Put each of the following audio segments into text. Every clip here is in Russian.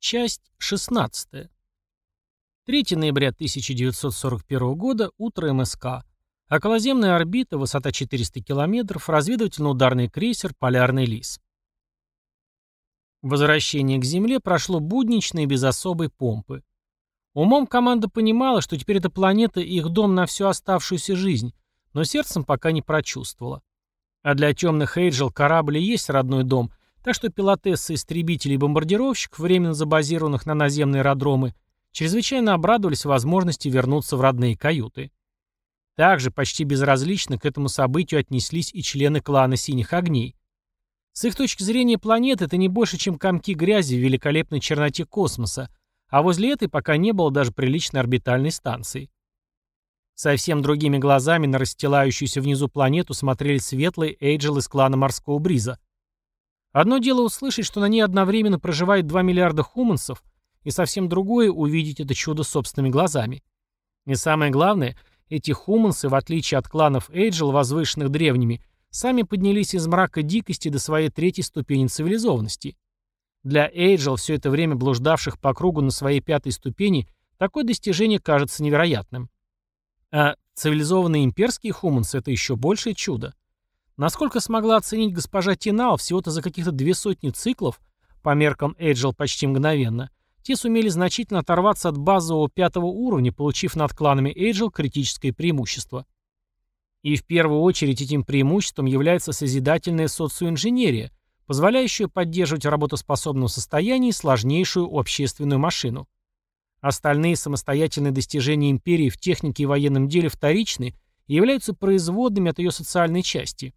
Часть 16. 3 ноября 1941 года, утро МСК. Околоземная орбита, высота 400 километров, разведывательно-ударный крейсер «Полярный лис». Возвращение к Земле прошло буднично и без особой помпы. Умом команда понимала, что теперь эта планета их дом на всю оставшуюся жизнь, но сердцем пока не прочувствовала. А для темных Эйджел корабль и есть родной дом, так что пилотессы истребителей и бомбардировщиков, временно забазированных на наземные аэродромы, чрезвычайно обрадовались возможности вернуться в родные каюты. Также почти безразлично к этому событию отнеслись и члены клана «Синих огней». С их точки зрения планета это не больше, чем комки грязи в великолепной черноте космоса, а возле этой пока не было даже приличной орбитальной станции. Совсем другими глазами на расстилающуюся внизу планету смотрели светлые Эйджел из клана Морского Бриза. Одно дело услышать, что на ней одновременно проживает 2 миллиарда хуманцев, и совсем другое — увидеть это чудо собственными глазами. И самое главное, эти хуманцы, в отличие от кланов Эйджел, возвышенных древними, сами поднялись из мрака дикости до своей третьей ступени цивилизованности. Для Эйджел, все это время блуждавших по кругу на своей пятой ступени, такое достижение кажется невероятным. А цивилизованные имперские хуманцы — это еще большее чудо. Насколько смогла оценить госпожа Тинал, всего-то за каких-то две сотни циклов, по меркам Эйджел почти мгновенно, те сумели значительно оторваться от базового пятого уровня, получив над кланами Эйджел критическое преимущество. И в первую очередь этим преимуществом является созидательная социоинженерия, позволяющая поддерживать в работоспособном состоянии сложнейшую общественную машину. Остальные самостоятельные достижения империи в технике и военном деле вторичны и являются производными от ее социальной части.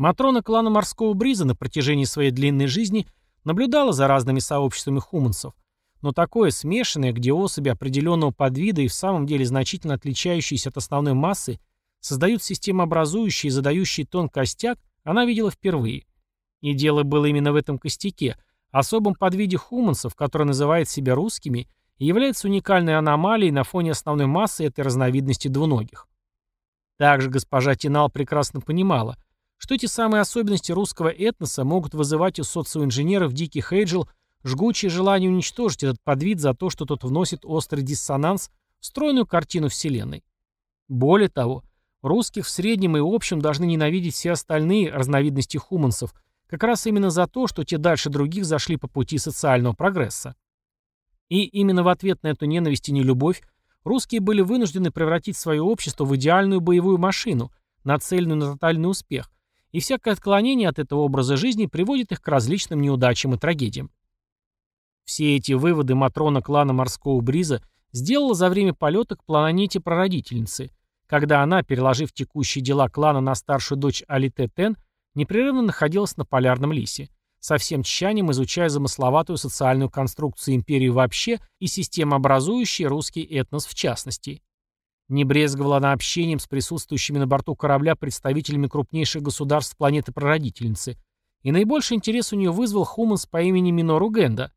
Матрона клана Морского Бриза на протяжении своей длинной жизни наблюдала за разными сообществами хуманцев, но такое смешанное, где особи определенного подвида и в самом деле значительно отличающиеся от основной массы, создают системообразующий и задающий тон костяк, она видела впервые. И дело было именно в этом костяке, особом подвиде хуманцев, который называет себя русскими и является уникальной аномалией на фоне основной массы этой разновидности двуногих. Также госпожа Тинал прекрасно понимала – что эти самые особенности русского этноса могут вызывать у социоинженеров диких Эйджел жгучее желание уничтожить этот подвид за то, что тот вносит острый диссонанс в стройную картину Вселенной. Более того, русских в среднем и общем должны ненавидеть все остальные разновидности хуманцев, как раз именно за то, что те дальше других зашли по пути социального прогресса. И именно в ответ на эту ненависть и нелюбовь русские были вынуждены превратить свое общество в идеальную боевую машину, нацеленную на тотальный успех, и всякое отклонение от этого образа жизни приводит их к различным неудачам и трагедиям. Все эти выводы Матрона клана Морского Бриза сделала за время полета к планете прародительницы, когда она, переложив текущие дела клана на старшую дочь Алите Тен, непрерывно находилась на Полярном Лисе, со всем тщанием изучая замысловатую социальную конструкцию империи вообще и системообразующий русский этнос в частности. Не брезговала она общением с присутствующими на борту корабля представителями крупнейших государств планеты-прародительницы, и наибольший интерес у нее вызвал Хуманс по имени Минору Генда.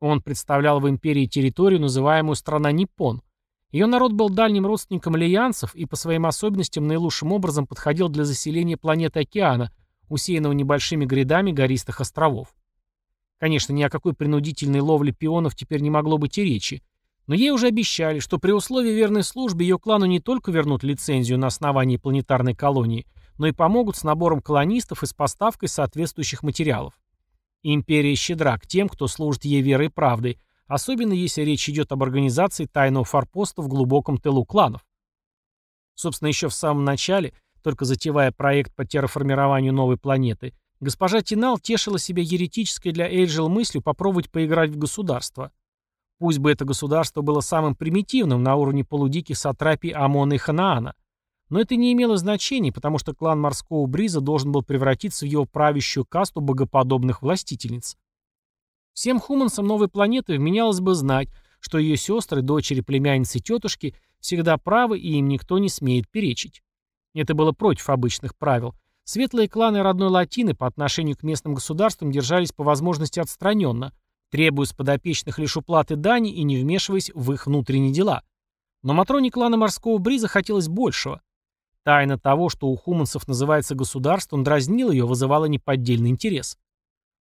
Он представлял в империи территорию, называемую страна Ниппон. Ее народ был дальним родственником лиянцев и по своим особенностям наилучшим образом подходил для заселения планеты океана, усеянного небольшими грядами гористых островов. Конечно, ни о какой принудительной ловле пионов теперь не могло быть и речи, но ей уже обещали, что при условии верной службы ее клану не только вернут лицензию на основании планетарной колонии, но и помогут с набором колонистов и с поставкой соответствующих материалов. Империя щедра к тем, кто служит ей верой и правдой, особенно если речь идет об организации тайного форпоста в глубоком тылу кланов. Собственно, еще в самом начале, только затевая проект по терраформированию новой планеты, госпожа Тинал тешила себя еретической для Эйджел мыслью попробовать поиграть в государство – Пусть бы это государство было самым примитивным на уровне полудиких сатрапий Амона и Ханаана. Но это не имело значения, потому что клан морского бриза должен был превратиться в его правящую касту богоподобных властительниц. Всем хуманцам новой планеты вменялось бы знать, что ее сестры, дочери, племянницы тетушки всегда правы и им никто не смеет перечить. Это было против обычных правил. Светлые кланы родной Латины по отношению к местным государствам держались по возможности отстраненно – требуя с подопечных лишь уплаты дани и не вмешиваясь в их внутренние дела. Но Матроне клана Морского Бриза хотелось большего. Тайна того, что у хуманцев называется государством, дразнила ее, вызывала неподдельный интерес.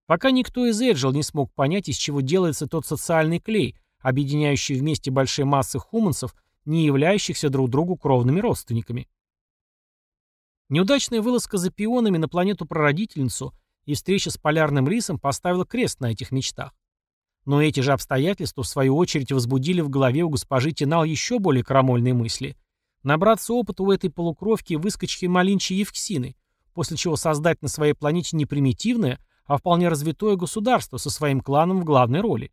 Пока никто из Эджил не смог понять, из чего делается тот социальный клей, объединяющий вместе большие массы хуманцев, не являющихся друг другу кровными родственниками. Неудачная вылазка за пионами на планету-прародительницу и встреча с полярным рисом поставила крест на этих мечтах. Но эти же обстоятельства, в свою очередь, возбудили в голове у госпожи Тинал еще более крамольные мысли. Набраться опыта у этой полукровки выскочки Малинчи Евксины, после чего создать на своей планете не примитивное, а вполне развитое государство со своим кланом в главной роли.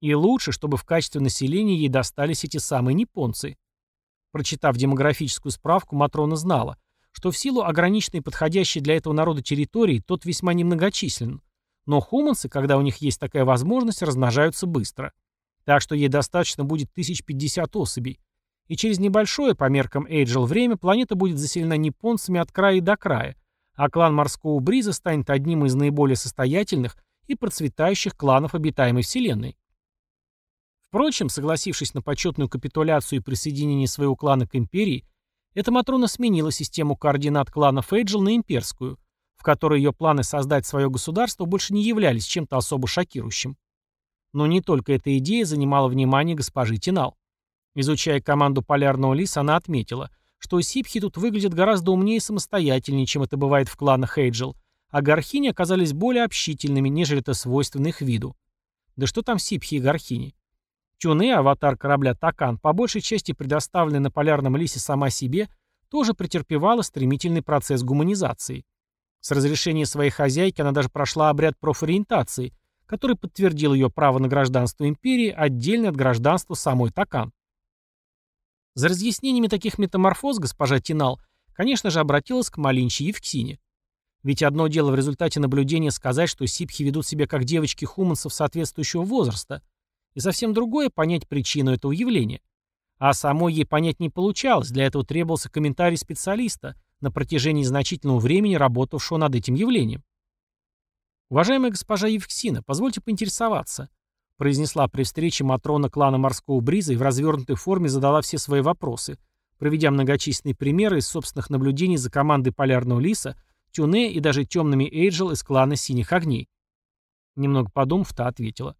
И лучше, чтобы в качестве населения ей достались эти самые японцы. Прочитав демографическую справку, Матрона знала, что в силу ограниченной подходящей для этого народа территории тот весьма немногочислен. Но хуманцы, когда у них есть такая возможность, размножаются быстро. Так что ей достаточно будет 1050 особей. И через небольшое, по меркам Эйджел, время планета будет заселена японцами от края до края, а клан Морского Бриза станет одним из наиболее состоятельных и процветающих кланов обитаемой Вселенной. Впрочем, согласившись на почетную капитуляцию и присоединение своего клана к империи, эта Матрона сменила систему координат клана Фейджел на имперскую, в которой ее планы создать свое государство больше не являлись чем-то особо шокирующим. Но не только эта идея занимала внимание госпожи Тинал. Изучая команду Полярного Лиса, она отметила, что сипхи тут выглядят гораздо умнее и самостоятельнее, чем это бывает в кланах Хейджел, а горхини оказались более общительными, нежели это свойственно их виду. Да что там сипхи и горхини? Тюне, аватар корабля Такан, по большей части предоставленный на полярном лисе сама себе, тоже претерпевала стремительный процесс гуманизации. С разрешения своей хозяйки она даже прошла обряд профориентации, который подтвердил ее право на гражданство империи отдельно от гражданства самой Такан. За разъяснениями таких метаморфоз госпожа Тинал, конечно же, обратилась к Малинче Евксине. Ведь одно дело в результате наблюдения сказать, что сипхи ведут себя как девочки хуманцев соответствующего возраста – и совсем другое — понять причину этого явления. А самой ей понять не получалось, для этого требовался комментарий специалиста, на протяжении значительного времени работавшего над этим явлением. «Уважаемая госпожа Евксина, позвольте поинтересоваться», произнесла при встрече Матрона клана Морского Бриза и в развернутой форме задала все свои вопросы, проведя многочисленные примеры из собственных наблюдений за командой Полярного Лиса, Тюне и даже темными Эйджел из клана Синих Огней. Немного подумав, та ответила.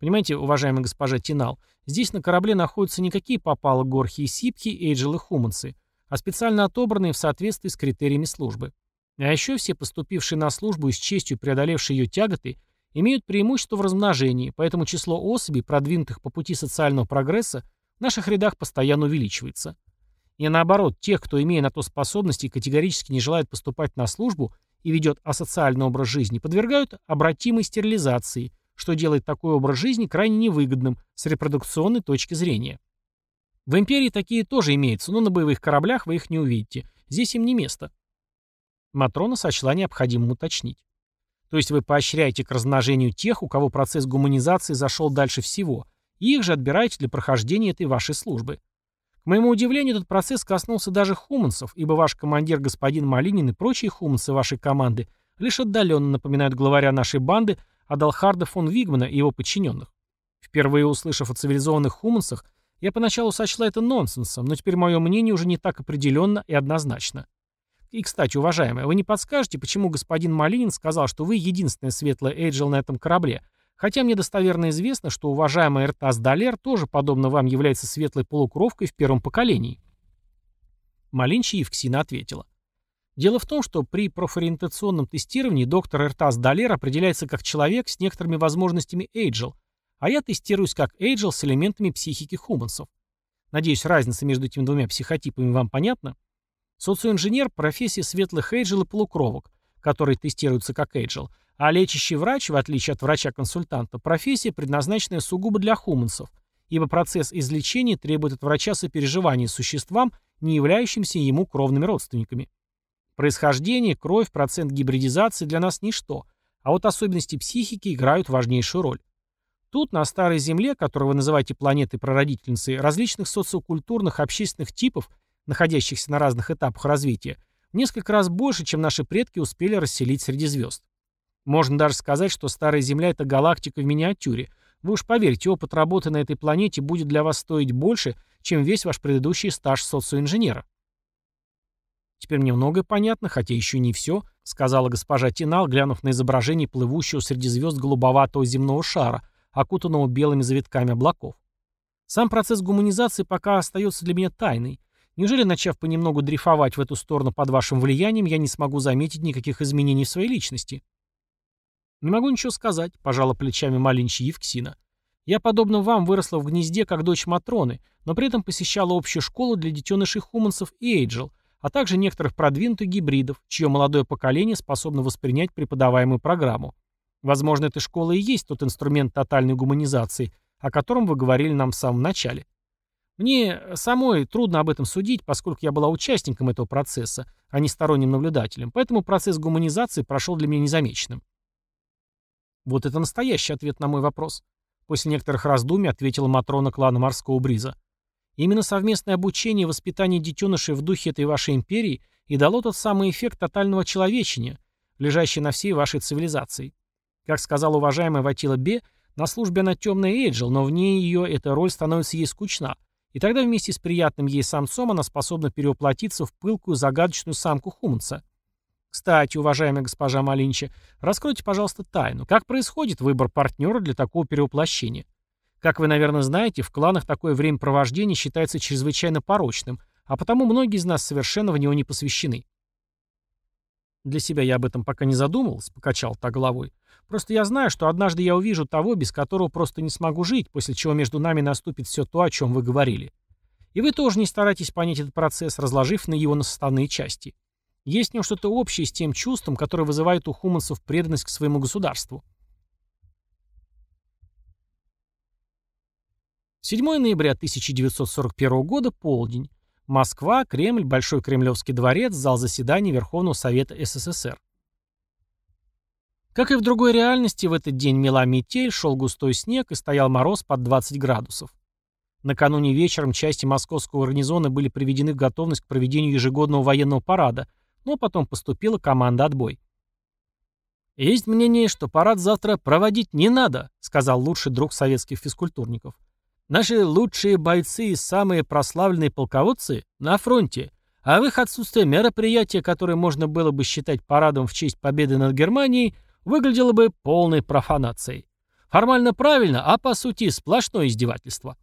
Понимаете, уважаемая госпожа Тинал, здесь на корабле находятся не какие попало горхи и сипхи, эйджел и хуманцы, а специально отобранные в соответствии с критериями службы. А еще все поступившие на службу и с честью преодолевшие ее тяготы имеют преимущество в размножении, поэтому число особей, продвинутых по пути социального прогресса, в наших рядах постоянно увеличивается. И наоборот, тех, кто, имея на то способности, категорически не желает поступать на службу и ведет асоциальный образ жизни, подвергают обратимой стерилизации – что делает такой образ жизни крайне невыгодным с репродукционной точки зрения. В империи такие тоже имеются, но на боевых кораблях вы их не увидите. Здесь им не место. Матрона сочла необходимым уточнить. То есть вы поощряете к размножению тех, у кого процесс гуманизации зашел дальше всего, и их же отбираете для прохождения этой вашей службы. К моему удивлению, этот процесс коснулся даже хуманцев, ибо ваш командир господин Малинин и прочие хуманцы вашей команды лишь отдаленно напоминают главаря нашей банды, Адалхарда фон Вигмана и его подчиненных. Впервые услышав о цивилизованных хумансах, я поначалу сочла это нонсенсом, но теперь мое мнение уже не так определенно и однозначно. И, кстати, уважаемая, вы не подскажете, почему господин Малинин сказал, что вы единственная светлая Эйджел на этом корабле, хотя мне достоверно известно, что уважаемая Эртас Далер тоже, подобно вам, является светлой полукровкой в первом поколении. Малинчи Евксина ответила. Дело в том, что при профориентационном тестировании доктор Эртас Далер определяется как человек с некоторыми возможностями Эйджел, а я тестируюсь как Эйджел с элементами психики хумансов. Надеюсь, разница между этими двумя психотипами вам понятна? Социоинженер – профессия светлых Эйджел и полукровок, которые тестируются как Эйджел, а лечащий врач, в отличие от врача-консультанта, профессия, предназначенная сугубо для хумансов, ибо процесс излечения требует от врача сопереживания существам, не являющимся ему кровными родственниками. Происхождение, кровь, процент гибридизации для нас ничто, а вот особенности психики играют важнейшую роль. Тут, на Старой Земле, которую вы называете планетой-прародительницей, различных социокультурных общественных типов, находящихся на разных этапах развития, несколько раз больше, чем наши предки успели расселить среди звезд. Можно даже сказать, что Старая Земля — это галактика в миниатюре. Вы уж поверьте, опыт работы на этой планете будет для вас стоить больше, чем весь ваш предыдущий стаж социоинженера. Теперь мне многое понятно, хотя еще не все. сказала госпожа Тинал, глянув на изображение плывущего среди звезд голубоватого земного шара, окутанного белыми завитками облаков. Сам процесс гуманизации пока остается для меня тайной. Неужели, начав понемногу дрейфовать в эту сторону под вашим влиянием, я не смогу заметить никаких изменений в своей личности? Не могу ничего сказать, пожала плечами маленькая Евксина. Я, подобно вам, выросла в гнезде как дочь Матроны, но при этом посещала общую школу для детенышей хуманцев и Эйджел, а также некоторых продвинутых гибридов, чье молодое поколение способно воспринять преподаваемую программу. Возможно, эта школа и есть тот инструмент тотальной гуманизации, о котором вы говорили нам в самом начале. Мне самой трудно об этом судить, поскольку я была участником этого процесса, а не сторонним наблюдателем, поэтому процесс гуманизации прошел для меня незамеченным. Вот это настоящий ответ на мой вопрос. После некоторых раздумий ответила Матрона клана Морского Бриза. Именно совместное обучение и воспитание детенышей в духе этой вашей империи и дало тот самый эффект тотального человечения, лежащий на всей вашей цивилизации. Как сказал уважаемый Ватила Бе, на службе она темная Эйджел, но вне ее эта роль становится ей скучна, и тогда вместе с приятным ей самцом она способна перевоплотиться в пылкую загадочную самку Хуманца. Кстати, уважаемая госпожа Малинча, раскройте, пожалуйста, тайну. Как происходит выбор партнера для такого перевоплощения? Как вы, наверное, знаете, в кланах такое времяпровождение считается чрезвычайно порочным, а потому многие из нас совершенно в него не посвящены. Для себя я об этом пока не задумывался, покачал так головой. Просто я знаю, что однажды я увижу того, без которого просто не смогу жить, после чего между нами наступит все то, о чем вы говорили. И вы тоже не старайтесь понять этот процесс, разложив на его на составные части. Есть в нем что-то общее с тем чувством, которое вызывает у хуманцев преданность к своему государству. 7 ноября 1941 года, полдень. Москва, Кремль, Большой Кремлевский дворец, зал заседаний Верховного Совета СССР. Как и в другой реальности, в этот день мела метель, шел густой снег и стоял мороз под 20 градусов. Накануне вечером части московского гарнизона были приведены в готовность к проведению ежегодного военного парада, но потом поступила команда «Отбой». «Есть мнение, что парад завтра проводить не надо», сказал лучший друг советских физкультурников. Наши лучшие бойцы и самые прославленные полководцы на фронте, а в их отсутствие мероприятие, которое можно было бы считать парадом в честь победы над Германией, выглядело бы полной профанацией. Формально правильно, а по сути сплошное издевательство.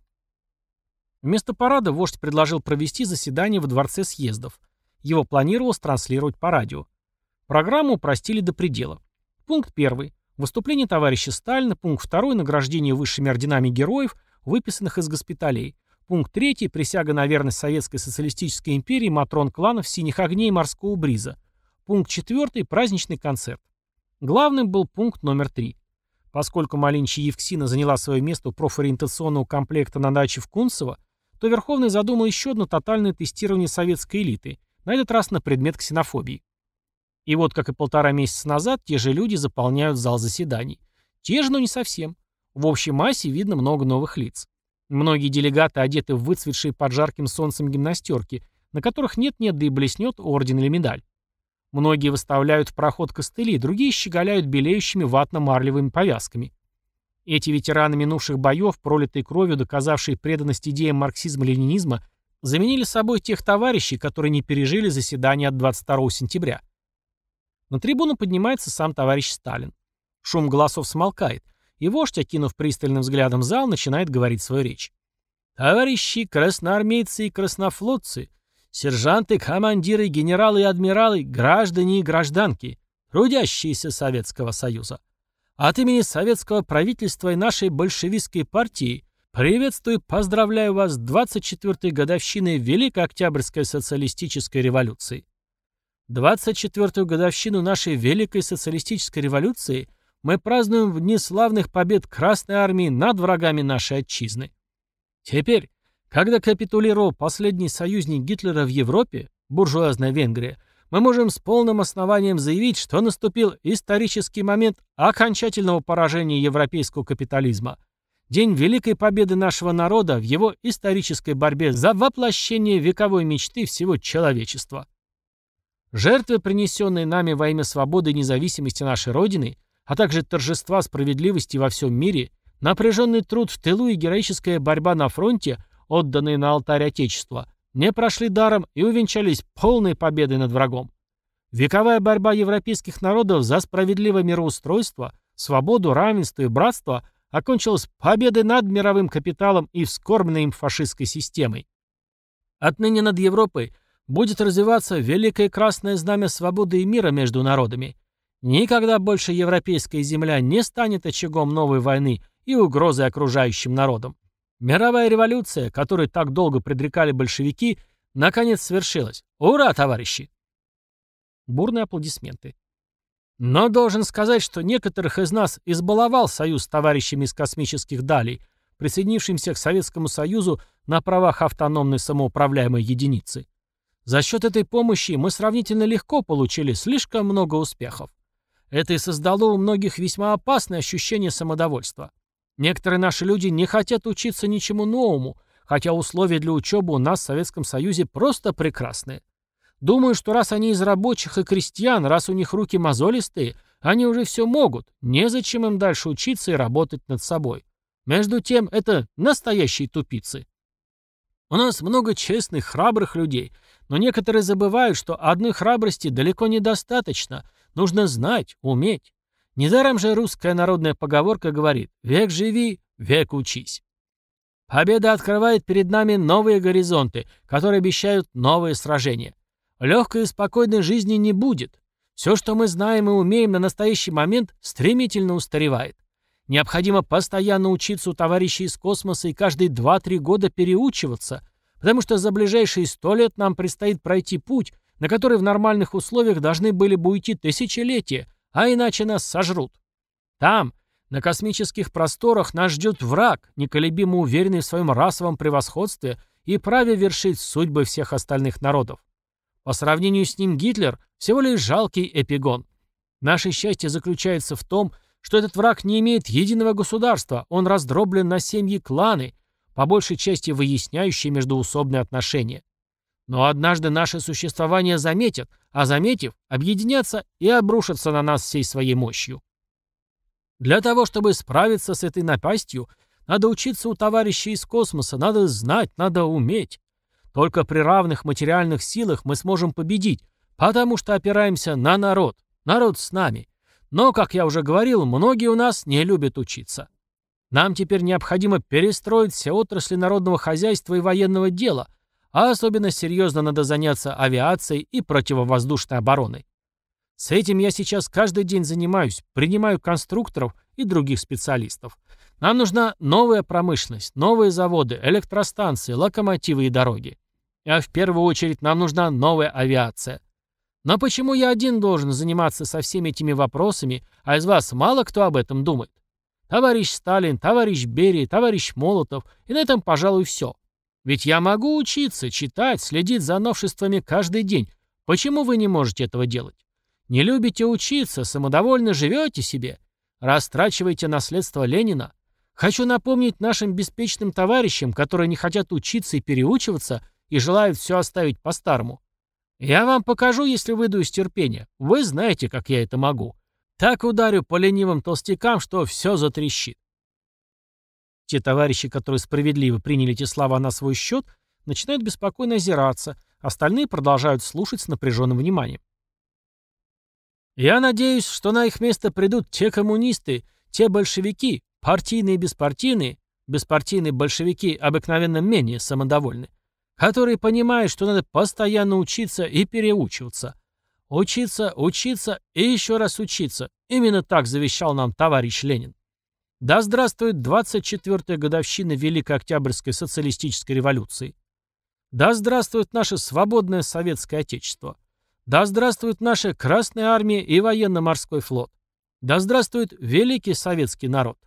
Вместо парада вождь предложил провести заседание во Дворце съездов. Его планировалось транслировать по радио. Программу упростили до предела. Пункт первый. Выступление товарища Сталина. Пункт второй. Награждение высшими орденами героев – выписанных из госпиталей. Пункт 3. Присяга на верность Советской Социалистической империи Матрон кланов синих огней морского бриза. Пункт 4. Праздничный концерт. Главным был пункт номер 3. Поскольку Малинча Евксина заняла свое место у профориентационного комплекта на даче в Кунцево, то Верховный задумал еще одно тотальное тестирование советской элиты, на этот раз на предмет ксенофобии. И вот, как и полтора месяца назад, те же люди заполняют зал заседаний. Те же, но не совсем. В общей массе видно много новых лиц. Многие делегаты одеты в выцветшие под жарким солнцем гимнастерки, на которых нет-нет, да и блеснет орден или медаль. Многие выставляют в проход костыли, другие щеголяют белеющими ватно-марлевыми повязками. Эти ветераны минувших боев, пролитой кровью, доказавшие преданность идеям марксизма-ленинизма, заменили собой тех товарищей, которые не пережили заседание от 22 сентября. На трибуну поднимается сам товарищ Сталин. Шум голосов смолкает и вождь, окинув пристальным взглядом зал, начинает говорить свою речь. «Товарищи красноармейцы и краснофлотцы, сержанты, командиры, генералы и адмиралы, граждане и гражданки, трудящиеся Советского Союза. От имени советского правительства и нашей большевистской партии приветствую и поздравляю вас с 24-й годовщиной Великой Октябрьской социалистической революции. 24-ю годовщину нашей Великой социалистической революции – мы празднуем в дни славных побед Красной Армии над врагами нашей отчизны. Теперь, когда капитулировал последний союзник Гитлера в Европе, буржуазная Венгрия, мы можем с полным основанием заявить, что наступил исторический момент окончательного поражения европейского капитализма. День великой победы нашего народа в его исторической борьбе за воплощение вековой мечты всего человечества. Жертвы, принесенные нами во имя свободы и независимости нашей Родины, а также торжества справедливости во всем мире, напряженный труд в тылу и героическая борьба на фронте, отданные на алтарь Отечества, не прошли даром и увенчались полной победой над врагом. Вековая борьба европейских народов за справедливое мироустройство, свободу, равенство и братство окончилась победой над мировым капиталом и вскормленной им фашистской системой. Отныне над Европой будет развиваться великое красное знамя свободы и мира между народами. Никогда больше европейская земля не станет очагом новой войны и угрозой окружающим народам. Мировая революция, которую так долго предрекали большевики, наконец свершилась. Ура, товарищи! Бурные аплодисменты. Но должен сказать, что некоторых из нас избаловал союз с товарищами из космических далей, присоединившимся к Советскому Союзу на правах автономной самоуправляемой единицы. За счет этой помощи мы сравнительно легко получили слишком много успехов. Это и создало у многих весьма опасное ощущение самодовольства. Некоторые наши люди не хотят учиться ничему новому, хотя условия для учебы у нас в Советском Союзе просто прекрасные. Думаю, что раз они из рабочих и крестьян, раз у них руки мозолистые, они уже все могут, незачем им дальше учиться и работать над собой. Между тем, это настоящие тупицы. У нас много честных, храбрых людей, но некоторые забывают, что одной храбрости далеко недостаточно. Нужно знать, уметь. Недаром же русская народная поговорка говорит «Век живи, век учись». Победа открывает перед нами новые горизонты, которые обещают новые сражения. Легкой и спокойной жизни не будет. Все, что мы знаем и умеем на настоящий момент, стремительно устаревает. Необходимо постоянно учиться у товарищей из космоса и каждые 2-3 года переучиваться, потому что за ближайшие 100 лет нам предстоит пройти путь, на который в нормальных условиях должны были бы уйти тысячелетия, а иначе нас сожрут. Там, на космических просторах, нас ждет враг, неколебимо уверенный в своем расовом превосходстве и праве вершить судьбы всех остальных народов. По сравнению с ним Гитлер всего лишь жалкий эпигон. Наше счастье заключается в том, что этот враг не имеет единого государства, он раздроблен на семьи кланы, по большей части выясняющие междуусобные отношения. Но однажды наше существование заметят, а заметив, объединятся и обрушатся на нас всей своей мощью. Для того, чтобы справиться с этой напастью, надо учиться у товарищей из космоса, надо знать, надо уметь. Только при равных материальных силах мы сможем победить, потому что опираемся на народ. Народ с нами. Но, как я уже говорил, многие у нас не любят учиться. Нам теперь необходимо перестроить все отрасли народного хозяйства и военного дела, а особенно серьезно надо заняться авиацией и противовоздушной обороной. С этим я сейчас каждый день занимаюсь, принимаю конструкторов и других специалистов. Нам нужна новая промышленность, новые заводы, электростанции, локомотивы и дороги. А в первую очередь нам нужна новая авиация. Но почему я один должен заниматься со всеми этими вопросами, а из вас мало кто об этом думает? Товарищ Сталин, товарищ Берия, товарищ Молотов, и на этом, пожалуй, все. Ведь я могу учиться, читать, следить за новшествами каждый день. Почему вы не можете этого делать? Не любите учиться, самодовольно живете себе, растрачиваете наследство Ленина. Хочу напомнить нашим беспечным товарищам, которые не хотят учиться и переучиваться и желают все оставить по-старому. Я вам покажу, если выйду из терпения. Вы знаете, как я это могу. Так ударю по ленивым толстякам, что все затрещит. Те товарищи, которые справедливо приняли эти слова на свой счет, начинают беспокойно озираться, остальные продолжают слушать с напряженным вниманием. Я надеюсь, что на их место придут те коммунисты, те большевики, партийные и беспартийные, беспартийные большевики обыкновенно менее самодовольны, которые понимают, что надо постоянно учиться и переучиваться. Учиться, учиться и еще раз учиться. Именно так завещал нам товарищ Ленин. Да здравствует 24-я годовщина Великой Октябрьской социалистической революции. Да здравствует наше свободное советское отечество. Да здравствует наша Красная армия и военно-морской флот. Да здравствует великий советский народ.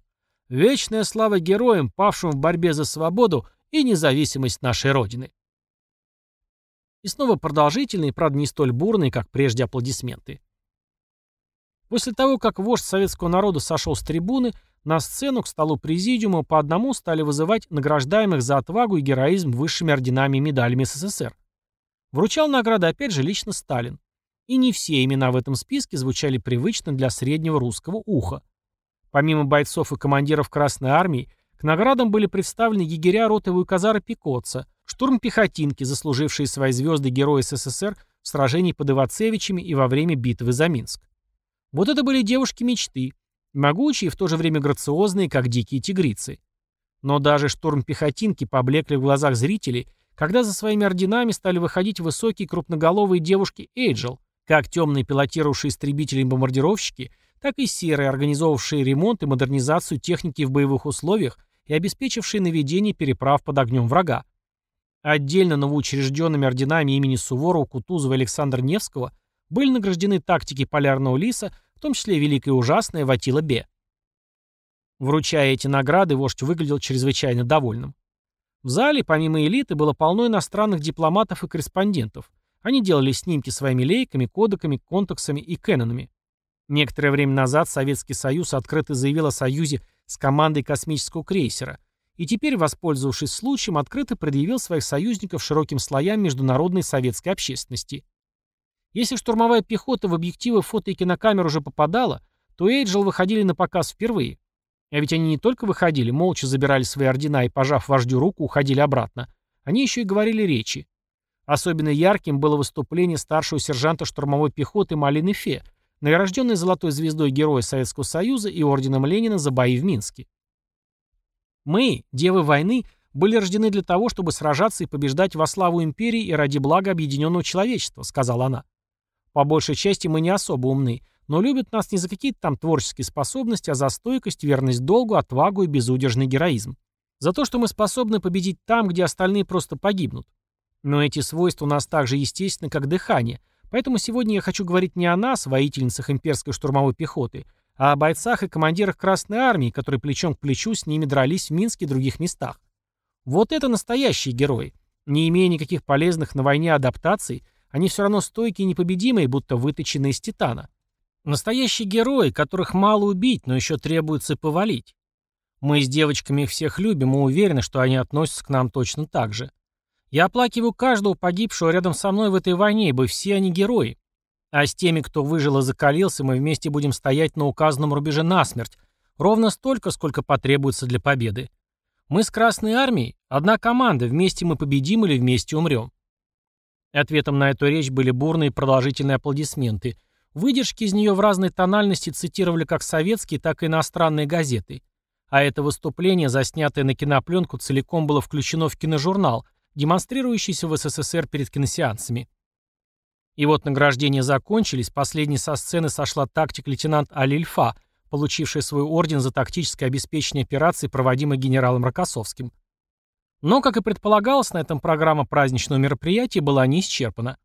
Вечная слава героям, павшим в борьбе за свободу и независимость нашей Родины. И снова продолжительные, правда не столь бурные, как прежде аплодисменты. После того, как вождь советского народа сошел с трибуны, на сцену к столу президиума по одному стали вызывать награждаемых за отвагу и героизм высшими орденами и медалями СССР. Вручал награды опять же лично Сталин. И не все имена в этом списке звучали привычно для среднего русского уха. Помимо бойцов и командиров Красной Армии, к наградам были представлены егеря роты Вуйказара Пикотца, штурм-пехотинки, заслужившие свои звезды Герои СССР в сражении под Ивацевичами и во время битвы за Минск. Вот это были девушки мечты, могучие и в то же время грациозные, как дикие тигрицы. Но даже штурм пехотинки поблекли в глазах зрителей, когда за своими орденами стали выходить высокие крупноголовые девушки Эйджел, как темные пилотировавшие истребители и бомбардировщики, так и серые, организовавшие ремонт и модернизацию техники в боевых условиях и обеспечившие наведение переправ под огнем врага. Отдельно новоучрежденными орденами имени Суворова, Кутузова и Александра Невского были награждены тактики Полярного Лиса, том числе Великая и Ужасная Ватила Бе. Вручая эти награды, вождь выглядел чрезвычайно довольным. В зале, помимо элиты, было полно иностранных дипломатов и корреспондентов. Они делали снимки своими лейками, кодеками, контаксами и кэнонами. Некоторое время назад Советский Союз открыто заявил о союзе с командой космического крейсера, и теперь, воспользовавшись случаем, открыто предъявил своих союзников широким слоям международной советской общественности. Если штурмовая пехота в объективы фото и кинокамер уже попадала, то Эйджел выходили на показ впервые. А ведь они не только выходили, молча забирали свои ордена и, пожав вождю руку, уходили обратно. Они еще и говорили речи. Особенно ярким было выступление старшего сержанта штурмовой пехоты Малины Фе, награжденной золотой звездой Героя Советского Союза и орденом Ленина за бои в Минске. Мы, девы войны, были рождены для того, чтобы сражаться и побеждать во славу империи и ради блага объединенного человечества, сказала она. По большей части мы не особо умны, но любят нас не за какие-то там творческие способности, а за стойкость, верность долгу, отвагу и безудержный героизм. За то, что мы способны победить там, где остальные просто погибнут. Но эти свойства у нас так же естественны, как дыхание, поэтому сегодня я хочу говорить не о нас, воительницах имперской штурмовой пехоты, а о бойцах и командирах Красной Армии, которые плечом к плечу с ними дрались в Минске и других местах. Вот это настоящие герои. Не имея никаких полезных на войне адаптаций, они все равно стойкие и непобедимые, будто выточенные из титана. Настоящие герои, которых мало убить, но еще требуется повалить. Мы с девочками их всех любим и уверены, что они относятся к нам точно так же. Я оплакиваю каждого погибшего рядом со мной в этой войне, ибо все они герои. А с теми, кто выжил и закалился, мы вместе будем стоять на указанном рубеже насмерть, ровно столько, сколько потребуется для победы. Мы с Красной Армией – одна команда, вместе мы победим или вместе умрем. Ответом на эту речь были бурные продолжительные аплодисменты, Выдержки из нее в разной тональности цитировали как советские, так и иностранные газеты. А это выступление, заснятое на кинопленку, целиком было включено в киножурнал, демонстрирующийся в СССР перед киносеансами. И вот награждения закончились, последней со сцены сошла тактик-лейтенант Алильфа, получивший свой орден за тактическое обеспечение операции, проводимой генералом Рокоссовским. Но, как и предполагалось, на этом программа праздничного мероприятия была не исчерпана.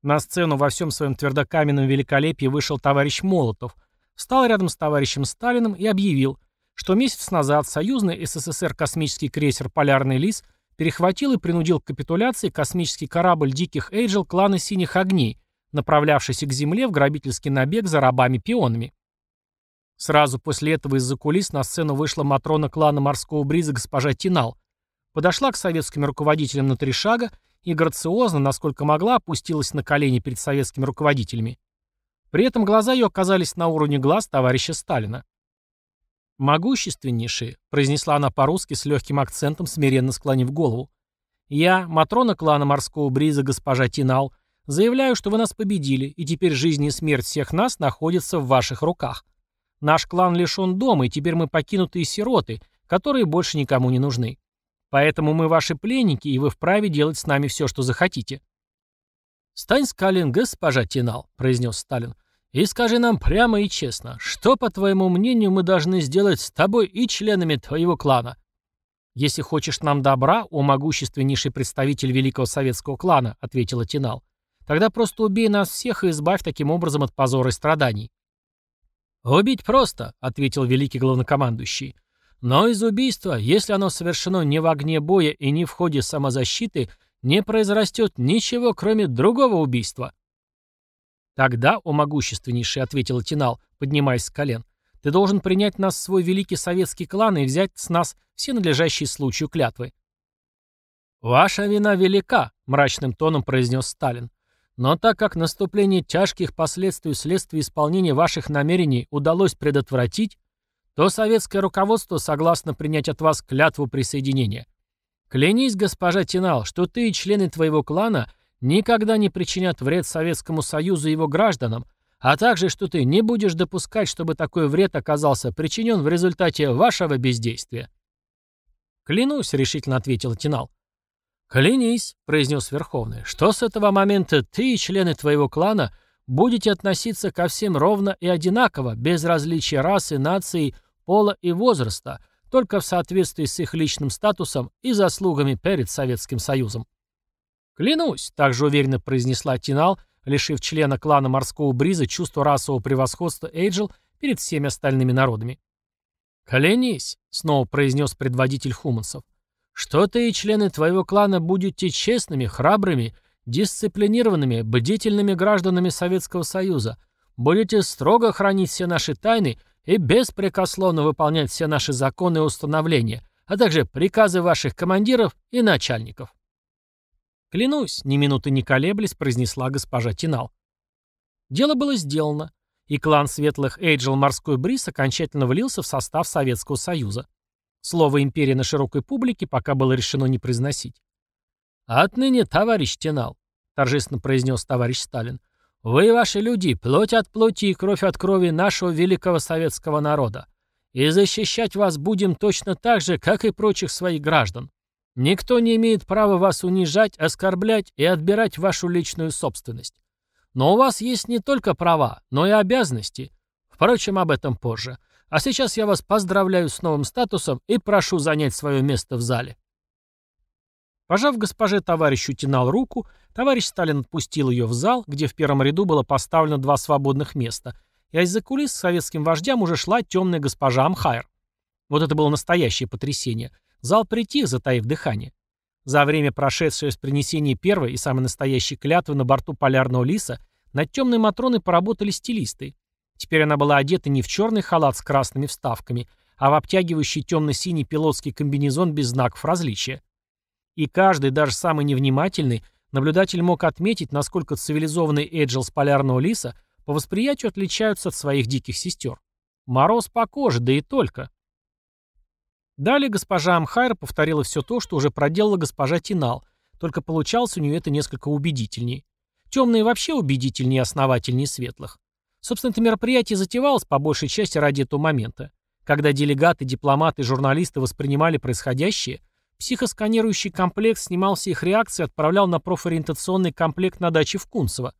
На сцену во всем своем твердокаменном великолепии вышел товарищ Молотов, встал рядом с товарищем Сталиным и объявил, что месяц назад союзный СССР космический крейсер «Полярный лис» перехватил и принудил к капитуляции космический корабль «Диких Эйджел» клана «Синих огней», направлявшийся к Земле в грабительский набег за рабами-пионами. Сразу после этого из-за кулис на сцену вышла Матрона клана морского бриза госпожа Тинал, подошла к советским руководителям на три шага и грациозно, насколько могла, опустилась на колени перед советскими руководителями. При этом глаза ее оказались на уровне глаз товарища Сталина. «Могущественнейшие», — произнесла она по-русски с легким акцентом, смиренно склонив голову. «Я, Матрона клана морского бриза госпожа Тинал, заявляю, что вы нас победили, и теперь жизнь и смерть всех нас находятся в ваших руках. Наш клан лишен дома, и теперь мы покинутые сироты, которые больше никому не нужны. Поэтому мы ваши пленники, и вы вправе делать с нами все, что захотите». «Стань с колен, госпожа Тинал», — произнес Сталин, — «и скажи нам прямо и честно, что, по твоему мнению, мы должны сделать с тобой и членами твоего клана?» «Если хочешь нам добра, о могущественнейший представитель великого советского клана», — ответила Тинал, — «тогда просто убей нас всех и избавь таким образом от позора и страданий». «Убить просто», — ответил великий главнокомандующий. Но из убийства, если оно совершено не в огне боя и не в ходе самозащиты, не произрастет ничего, кроме другого убийства. «Тогда, о могущественнейший», — ответил Тинал, поднимаясь с колен, — «ты должен принять нас в свой великий советский клан и взять с нас все надлежащие случаю клятвы». «Ваша вина велика», — мрачным тоном произнес Сталин. «Но так как наступление тяжких последствий вследствие исполнения ваших намерений удалось предотвратить, то советское руководство согласно принять от вас клятву присоединения. Клянись, госпожа Тинал, что ты и члены твоего клана никогда не причинят вред Советскому Союзу и его гражданам, а также, что ты не будешь допускать, чтобы такой вред оказался причинен в результате вашего бездействия. «Клянусь», — решительно ответил Тинал. «Клянись», — произнес Верховный, — «что с этого момента ты и члены твоего клана будете относиться ко всем ровно и одинаково, без различия расы, нации, пола и возраста, только в соответствии с их личным статусом и заслугами перед Советским Союзом». «Клянусь», — также уверенно произнесла Тинал, лишив члена клана морского бриза чувства расового превосходства Эйджел перед всеми остальными народами. «Клянись», — снова произнес предводитель хумансов, «что ты и члены твоего клана будете честными, храбрыми, дисциплинированными, бдительными гражданами Советского Союза, будете строго хранить все наши тайны и беспрекословно выполнять все наши законы и установления, а также приказы ваших командиров и начальников». «Клянусь», — ни минуты не колеблясь, произнесла госпожа Тинал. Дело было сделано и клан светлых Эйджел Морской Бриз окончательно влился в состав Советского Союза. Слово «империя» на широкой публике пока было решено не произносить. «Отныне, товарищ Тенал», — торжественно произнес товарищ Сталин, «вы ваши люди, плоть от плоти и кровь от крови нашего великого советского народа. И защищать вас будем точно так же, как и прочих своих граждан. Никто не имеет права вас унижать, оскорблять и отбирать вашу личную собственность. Но у вас есть не только права, но и обязанности. Впрочем, об этом позже. А сейчас я вас поздравляю с новым статусом и прошу занять свое место в зале. Пожав госпоже товарищу Тинал руку, товарищ Сталин отпустил ее в зал, где в первом ряду было поставлено два свободных места, и из-за кулис советским вождям уже шла темная госпожа Амхайр. Вот это было настоящее потрясение. Зал притих, затаив дыхание. За время, прошедшее с принесения первой и самой настоящей клятвы на борту полярного лиса, над темной Матроной поработали стилисты. Теперь она была одета не в черный халат с красными вставками, а в обтягивающий темно-синий пилотский комбинезон без знаков различия. И каждый, даже самый невнимательный, наблюдатель мог отметить, насколько цивилизованные Эджил с полярного лиса по восприятию отличаются от своих диких сестер. Мороз по коже, да и только. Далее госпожа Амхайр повторила все то, что уже проделала госпожа Тинал, только получалось у нее это несколько убедительнее. Темные вообще убедительнее и основательнее светлых. Собственно, это мероприятие затевалось по большей части ради этого момента. Когда делегаты, дипломаты журналисты воспринимали происходящее, психосканирующий комплекс снимал все их реакции и отправлял на профориентационный комплект на даче в Кунцево.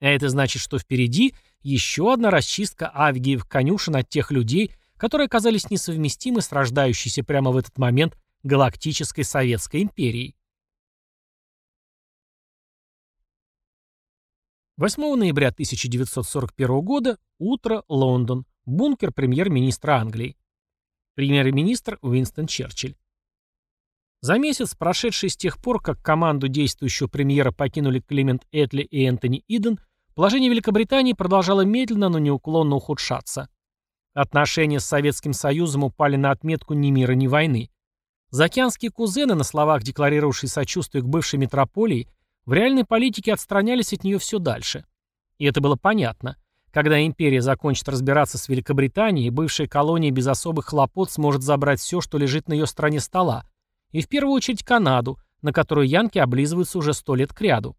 А это значит, что впереди еще одна расчистка Авгиев конюшен от тех людей, которые оказались несовместимы с рождающейся прямо в этот момент галактической Советской империей. 8 ноября 1941 года, утро, Лондон, бункер премьер-министра Англии. Премьер-министр Уинстон Черчилль. За месяц, прошедший с тех пор, как команду действующего премьера покинули Клемент Этли и Энтони Иден, положение Великобритании продолжало медленно, но неуклонно ухудшаться. Отношения с Советским Союзом упали на отметку ни мира, ни войны. Заокеанские кузены, на словах декларировавшие сочувствие к бывшей метрополии, в реальной политике отстранялись от нее все дальше. И это было понятно. Когда империя закончит разбираться с Великобританией, бывшая колония без особых хлопот сможет забрать все, что лежит на ее стороне стола. И в первую очередь Канаду, на которую янки облизываются уже сто лет кряду.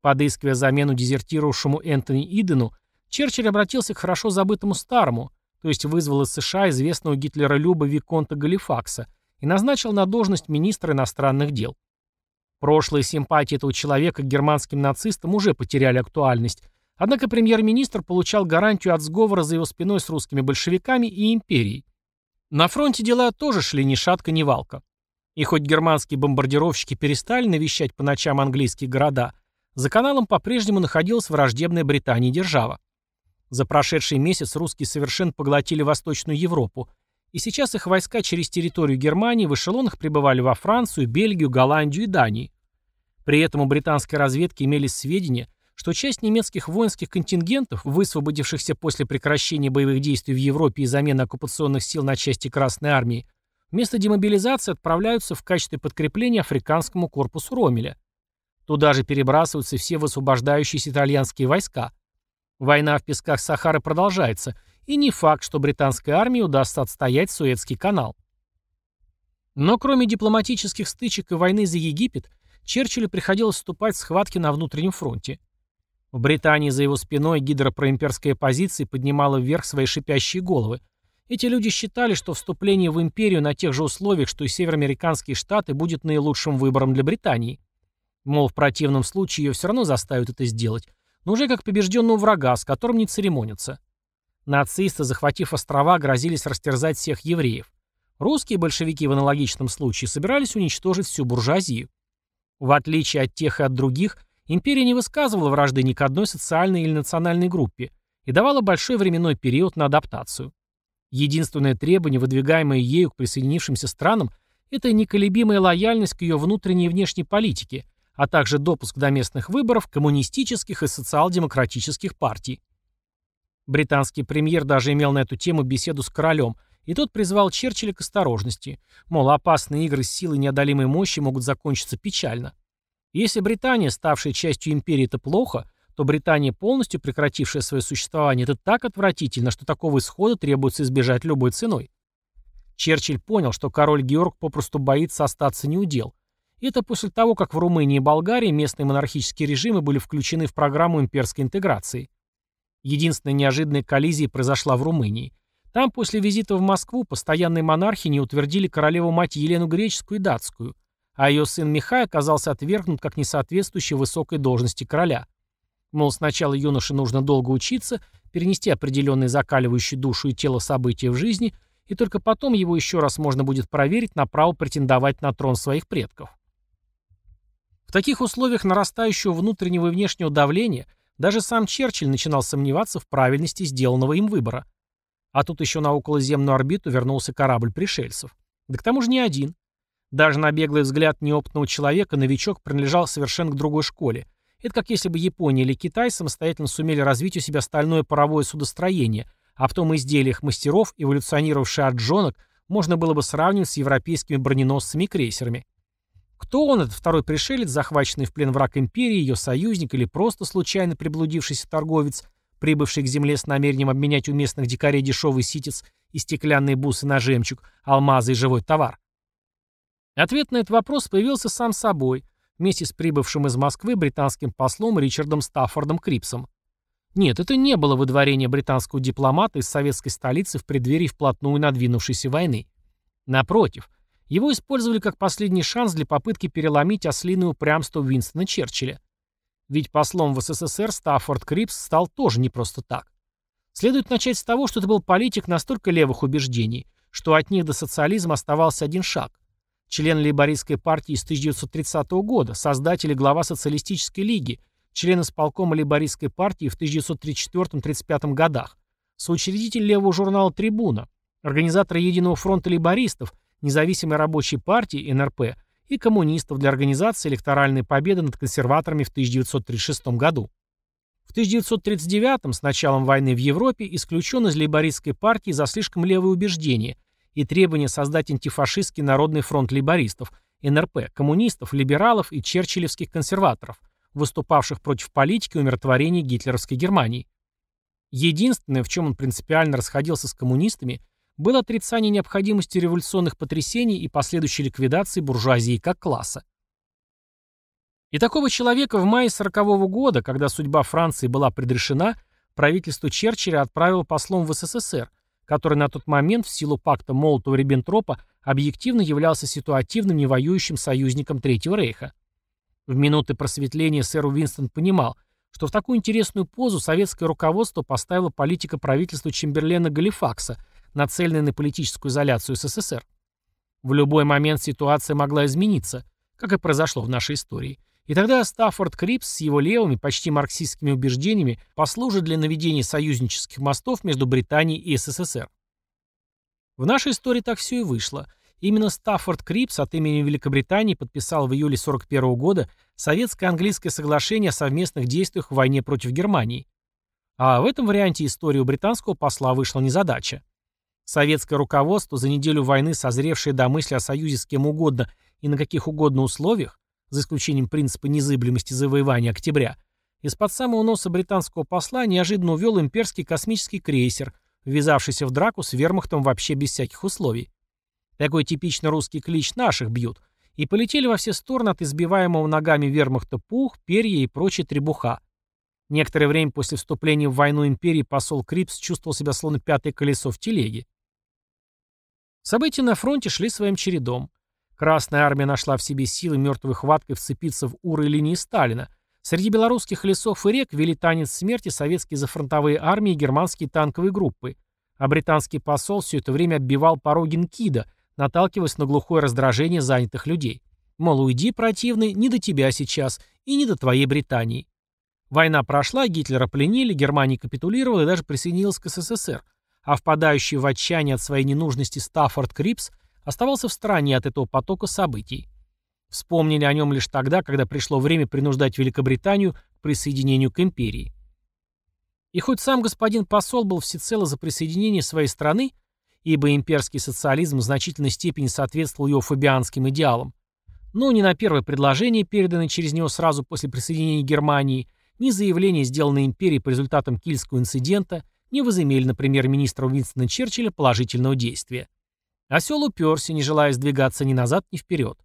Подыскивая замену дезертировавшему Энтони Идену, Черчилль обратился к хорошо забытому старому, то есть вызвал из США известного Гитлера Люба Виконта Галифакса и назначил на должность министра иностранных дел. Прошлые симпатии этого человека к германским нацистам уже потеряли актуальность, однако премьер-министр получал гарантию от сговора за его спиной с русскими большевиками и империей. На фронте дела тоже шли ни шатка, ни валка. И хоть германские бомбардировщики перестали навещать по ночам английские города, за каналом по-прежнему находилась враждебная Британии держава. За прошедший месяц русские совершенно поглотили Восточную Европу, и сейчас их войска через территорию Германии в эшелонах прибывали во Францию, Бельгию, Голландию и Данию. При этом у британской разведки имелись сведения, что часть немецких воинских контингентов, высвободившихся после прекращения боевых действий в Европе и замены оккупационных сил на части Красной Армии, вместо демобилизации отправляются в качестве подкрепления африканскому корпусу Ромеля. Туда же перебрасываются все высвобождающиеся итальянские войска – Война в песках Сахары продолжается, и не факт, что британской армии удастся отстоять Суэцкий канал. Но кроме дипломатических стычек и войны за Египет, Черчиллю приходилось вступать в схватки на внутреннем фронте. В Британии за его спиной гидропроимперская позиция поднимала вверх свои шипящие головы. Эти люди считали, что вступление в империю на тех же условиях, что и североамериканские штаты, будет наилучшим выбором для Британии. Мол, в противном случае ее все равно заставят это сделать, но уже как побежденного врага, с которым не церемонятся. Нацисты, захватив острова, грозились растерзать всех евреев. Русские большевики в аналогичном случае собирались уничтожить всю буржуазию. В отличие от тех и от других, империя не высказывала вражды ни к одной социальной или национальной группе и давала большой временной период на адаптацию. Единственное требование, выдвигаемое ею к присоединившимся странам, это неколебимая лояльность к ее внутренней и внешней политике, а также допуск до местных выборов коммунистических и социал-демократических партий. Британский премьер даже имел на эту тему беседу с королем, и тот призвал Черчилля к осторожности, мол, опасные игры с силой неодолимой мощи могут закончиться печально. Если Британия, ставшая частью империи, это плохо, то Британия, полностью прекратившая свое существование, это так отвратительно, что такого исхода требуется избежать любой ценой. Черчилль понял, что король Георг попросту боится остаться неудел. И это после того, как в Румынии и Болгарии местные монархические режимы были включены в программу имперской интеграции. Единственная неожиданная коллизия произошла в Румынии. Там после визита в Москву постоянные монархи не утвердили королеву-мать Елену Греческую и Датскую, а ее сын Михай оказался отвергнут как несоответствующий высокой должности короля. Мол, сначала юноше нужно долго учиться, перенести определенные закаливающие душу и тело события в жизни, и только потом его еще раз можно будет проверить на право претендовать на трон своих предков. В таких условиях нарастающего внутреннего и внешнего давления даже сам Черчилль начинал сомневаться в правильности сделанного им выбора. А тут еще на околоземную орбиту вернулся корабль пришельцев. Да к тому же не один. Даже на беглый взгляд неопытного человека новичок принадлежал совершенно к другой школе. Это как если бы Япония или Китай самостоятельно сумели развить у себя стальное паровое судостроение, а потом изделия мастеров, эволюционировавшие от джонок, можно было бы сравнивать с европейскими броненосцами и крейсерами. Кто он, этот второй пришелец, захваченный в плен враг империи, ее союзник или просто случайно приблудившийся торговец, прибывший к земле с намерением обменять у местных дикарей дешевый ситец и стеклянные бусы на жемчуг, алмазы и живой товар? Ответ на этот вопрос появился сам собой, вместе с прибывшим из Москвы британским послом Ричардом Стаффордом Крипсом. Нет, это не было выдворение британского дипломата из советской столицы в преддверии вплотную надвинувшейся войны. Напротив, его использовали как последний шанс для попытки переломить ослиное упрямство Уинстона Черчилля. Ведь послом в СССР Стаффорд Крипс стал тоже не просто так. Следует начать с того, что это был политик настолько левых убеждений, что от них до социализма оставался один шаг. Член лейбористской партии с 1930 года, создатель и глава социалистической лиги, член исполкома лейбористской партии в 1934-35 годах, соучредитель левого журнала «Трибуна», организатор Единого фронта лейбористов – независимой рабочей партии НРП и коммунистов для организации электоральной победы над консерваторами в 1936 году. В 1939 с началом войны в Европе исключен из лейбористской партии за слишком левые убеждения и требование создать антифашистский народный фронт лейбористов, НРП, коммунистов, либералов и черчиллевских консерваторов, выступавших против политики умиротворения гитлеровской Германии. Единственное, в чем он принципиально расходился с коммунистами – было отрицание необходимости революционных потрясений и последующей ликвидации буржуазии как класса. И такого человека в мае 40 -го года, когда судьба Франции была предрешена, правительство Черчилля отправило послом в СССР, который на тот момент в силу пакта Молотова-Риббентропа объективно являлся ситуативным невоюющим союзником Третьего Рейха. В минуты просветления сэр Уинстон понимал, что в такую интересную позу советское руководство поставило политика правительства Чемберлена Галифакса – нацеленной на политическую изоляцию СССР. В любой момент ситуация могла измениться, как и произошло в нашей истории. И тогда Стаффорд Крипс с его левыми, почти марксистскими убеждениями послужит для наведения союзнических мостов между Британией и СССР. В нашей истории так все и вышло. Именно Стаффорд Крипс от имени Великобритании подписал в июле 1941 года советско-английское соглашение о совместных действиях в войне против Германии. А в этом варианте истории у британского посла вышла незадача. Советское руководство, за неделю войны созревшее до мысли о союзе с кем угодно и на каких угодно условиях, за исключением принципа незыблемости завоевания октября, из-под самого носа британского посла неожиданно увел имперский космический крейсер, ввязавшийся в драку с вермахтом вообще без всяких условий. Такой типично русский клич наших бьют. и полетели во все стороны от избиваемого ногами вермахта пух, перья и прочая требуха. Некоторое время после вступления в войну империи посол Крипс чувствовал себя словно пятое колесо в телеге. События на фронте шли своим чередом. Красная армия нашла в себе силы мертвой хваткой вцепиться в уры линии Сталина. Среди белорусских лесов и рек вели танец смерти советские зафронтовые армии и германские танковые группы. А британский посол все это время отбивал пороги Нкида, наталкиваясь на глухое раздражение занятых людей. Мол, уйди, противный, не до тебя сейчас и не до твоей Британии. Война прошла, Гитлера пленили, Германия капитулировала и даже присоединилась к СССР, а впадающий в отчаяние от своей ненужности Стаффорд Крипс оставался в стороне от этого потока событий. Вспомнили о нем лишь тогда, когда пришло время принуждать Великобританию к присоединению к империи. И хоть сам господин посол был всецело за присоединение своей страны, ибо имперский социализм в значительной степени соответствовал его фабианским идеалам, но ни на первое предложение, переданное через него сразу после присоединения Германии, ни заявление, сделанное империей по результатам Кильского инцидента, не возымели на премьер-министра Уинстона Черчилля положительного действия. Осел уперся, не желая сдвигаться ни назад, ни вперед.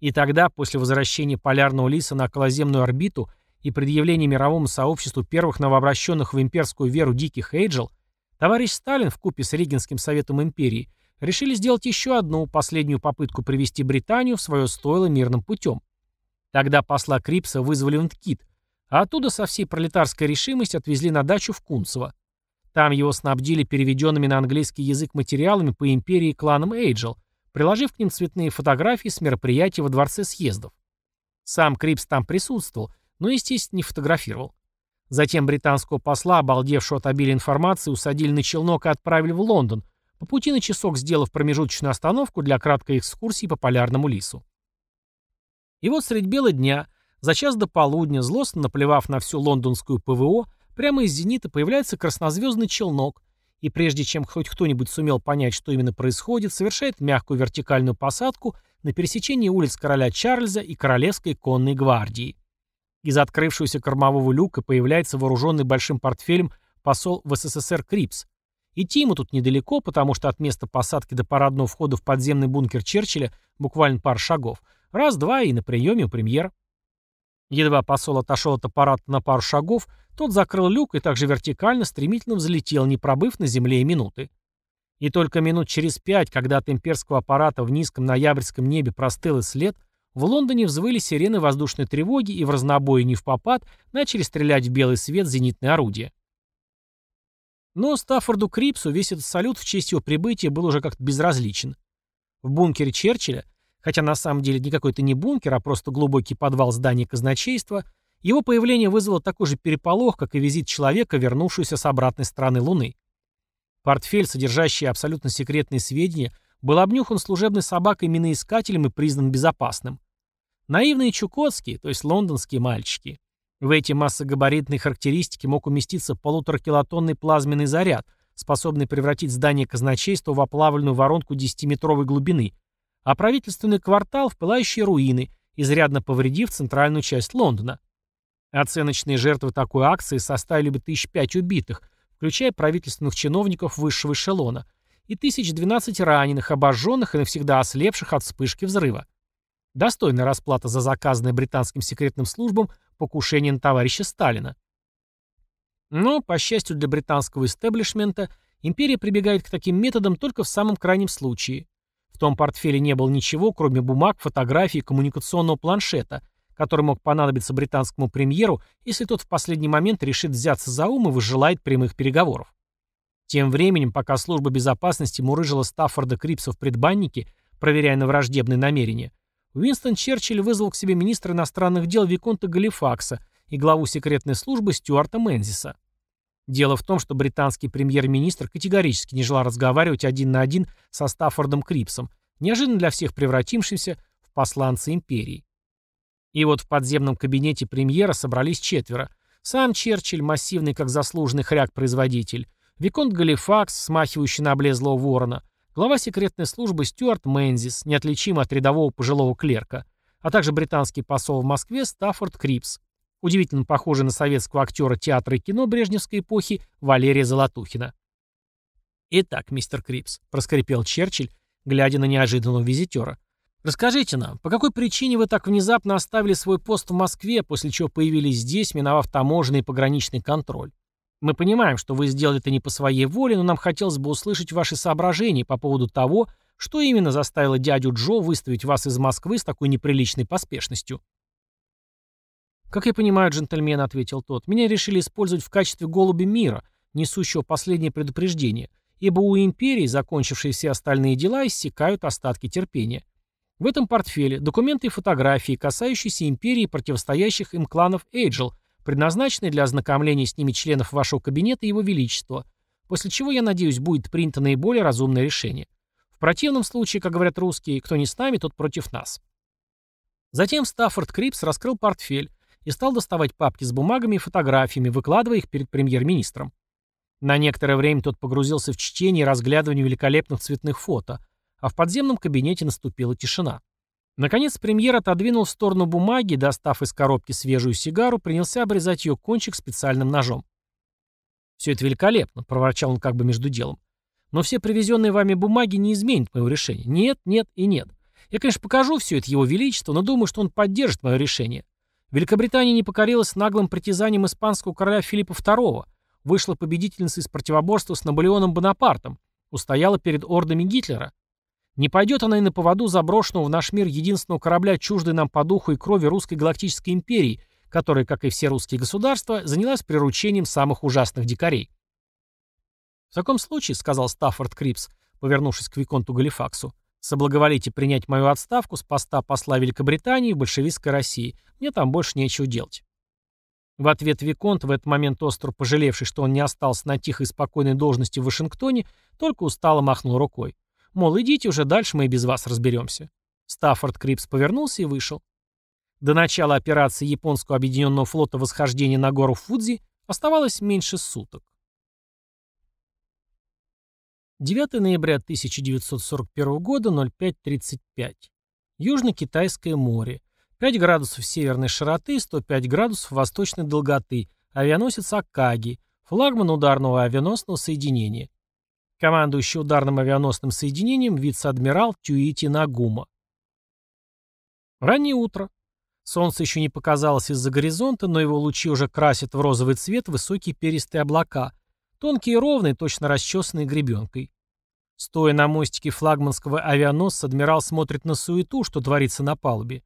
И тогда, после возвращения полярного лиса на околоземную орбиту и предъявления мировому сообществу первых новообращенных в имперскую веру диких Эйджел, товарищ Сталин в купе с Регенским советом империи решили сделать еще одну, последнюю попытку привести Британию в свое стойло мирным путем. Тогда посла Крипса вызвали в Нткит, а оттуда со всей пролетарской решимостью отвезли на дачу в Кунцево. Там его снабдили переведенными на английский язык материалами по империи и кланам Эйджел, приложив к ним цветные фотографии с мероприятий во дворце съездов. Сам Крипс там присутствовал, но, естественно, не фотографировал. Затем британского посла, обалдевшего от обилия информации, усадили на челнок и отправили в Лондон, по пути на часок сделав промежуточную остановку для краткой экскурсии по полярному лису. И вот средь бела дня, за час до полудня, злостно наплевав на всю лондонскую ПВО, Прямо из зенита появляется краснозвездный челнок, и прежде чем хоть кто-нибудь сумел понять, что именно происходит, совершает мягкую вертикальную посадку на пересечении улиц короля Чарльза и Королевской конной гвардии. Из открывшегося кормового люка появляется вооруженный большим портфелем посол в СССР Крипс. Идти ему тут недалеко, потому что от места посадки до парадного входа в подземный бункер Черчилля буквально пар шагов. Раз-два и на приеме у премьера. Едва посол отошел от аппарата на пару шагов, тот закрыл люк и также вертикально стремительно взлетел, не пробыв на земле и минуты. И только минут через пять, когда от имперского аппарата в низком ноябрьском небе простыл след, в Лондоне взвыли сирены воздушной тревоги и в разнобой не в попад начали стрелять в белый свет зенитные орудия. Но Стаффорду Крипсу весь этот салют в честь его прибытия был уже как-то безразличен. В бункере Черчилля, хотя на самом деле никакой это не бункер, а просто глубокий подвал здания казначейства, его появление вызвало такой же переполох, как и визит человека, вернувшегося с обратной стороны Луны. Портфель, содержащий абсолютно секретные сведения, был обнюхан служебной собакой-миноискателем и признан безопасным. Наивные чукотские, то есть лондонские мальчики. В эти массогабаритные характеристики мог уместиться полуторакилотонный плазменный заряд, способный превратить здание казначейства в оплавленную воронку 10-метровой глубины, а правительственный квартал в пылающие руины, изрядно повредив центральную часть Лондона. Оценочные жертвы такой акции составили бы тысяч пять убитых, включая правительственных чиновников высшего эшелона, и тысяч двенадцать раненых, обожженных и навсегда ослепших от вспышки взрыва. Достойная расплата за заказанное британским секретным службам покушение на товарища Сталина. Но, по счастью для британского истеблишмента, империя прибегает к таким методам только в самом крайнем случае. В том портфеле не было ничего, кроме бумаг, фотографий и коммуникационного планшета – который мог понадобиться британскому премьеру, если тот в последний момент решит взяться за ум и выжелает прямых переговоров. Тем временем, пока служба безопасности мурыжила Стаффорда Крипса в предбаннике, проверяя на враждебные намерения, Уинстон Черчилль вызвал к себе министра иностранных дел Виконта Галифакса и главу секретной службы Стюарта Мензиса. Дело в том, что британский премьер-министр категорически не желал разговаривать один на один со Стаффордом Крипсом, неожиданно для всех превратившимся в посланца империи. И вот в подземном кабинете премьера собрались четверо. Сам Черчилль, массивный как заслуженный хряк-производитель, Виконт Галифакс, смахивающий на облезлого ворона, глава секретной службы Стюарт Мензис, неотличимый от рядового пожилого клерка, а также британский посол в Москве Стаффорд Крипс, удивительно похожий на советского актера театра и кино брежневской эпохи Валерия Золотухина. «Итак, мистер Крипс», — проскрипел Черчилль, глядя на неожиданного визитера, Расскажите нам, по какой причине вы так внезапно оставили свой пост в Москве, после чего появились здесь, миновав таможенный и пограничный контроль? Мы понимаем, что вы сделали это не по своей воле, но нам хотелось бы услышать ваши соображения по поводу того, что именно заставило дядю Джо выставить вас из Москвы с такой неприличной поспешностью. «Как я понимаю, джентльмен», — ответил тот, — «меня решили использовать в качестве голуби мира, несущего последнее предупреждение, ибо у империи, закончившей все остальные дела, иссякают остатки терпения. В этом портфеле документы и фотографии, касающиеся империи противостоящих им кланов Эйджел, предназначенные для ознакомления с ними членов вашего кабинета и его величества, после чего, я надеюсь, будет принято наиболее разумное решение. В противном случае, как говорят русские, кто не с нами, тот против нас. Затем Стаффорд Крипс раскрыл портфель и стал доставать папки с бумагами и фотографиями, выкладывая их перед премьер-министром. На некоторое время тот погрузился в чтение и разглядывание великолепных цветных фото, а в подземном кабинете наступила тишина. Наконец премьер отодвинул в сторону бумаги, достав из коробки свежую сигару, принялся обрезать ее кончик специальным ножом. «Все это великолепно», — проворчал он как бы между делом. «Но все привезенные вами бумаги не изменят моего решения. Нет, нет и нет. Я, конечно, покажу все это его величеству, но думаю, что он поддержит мое решение. Великобритания не покорилась наглым притязаниям испанского короля Филиппа II, вышла победительницей из противоборства с Наполеоном Бонапартом, устояла перед ордами Гитлера. Не пойдет она и на поводу заброшенного в наш мир единственного корабля, чуждой нам по духу и крови русской галактической империи, которая, как и все русские государства, занялась приручением самых ужасных дикарей. «В таком случае», — сказал Стаффорд Крипс, повернувшись к Виконту Галифаксу, «соблаговолите принять мою отставку с поста посла Великобритании в большевистской России. Мне там больше нечего делать». В ответ Виконт, в этот момент остро пожалевший, что он не остался на тихой и спокойной должности в Вашингтоне, только устало махнул рукой. Мол, идите уже дальше, мы и без вас разберемся. Стаффорд Крипс повернулся и вышел. До начала операции японского объединенного флота восхождения на гору Фудзи оставалось меньше суток. 9 ноября 1941 года, 05.35. Южно-Китайское море. 5 градусов северной широты, 105 градусов восточной долготы. Авианосец Акаги. Флагман ударного авианосного соединения командующий ударным авианосным соединением вице-адмирал Тюити Нагума. Раннее утро. Солнце еще не показалось из-за горизонта, но его лучи уже красят в розовый цвет высокие перистые облака, тонкие и ровные, точно расчесанные гребенкой. Стоя на мостике флагманского авианосца, адмирал смотрит на суету, что творится на палубе.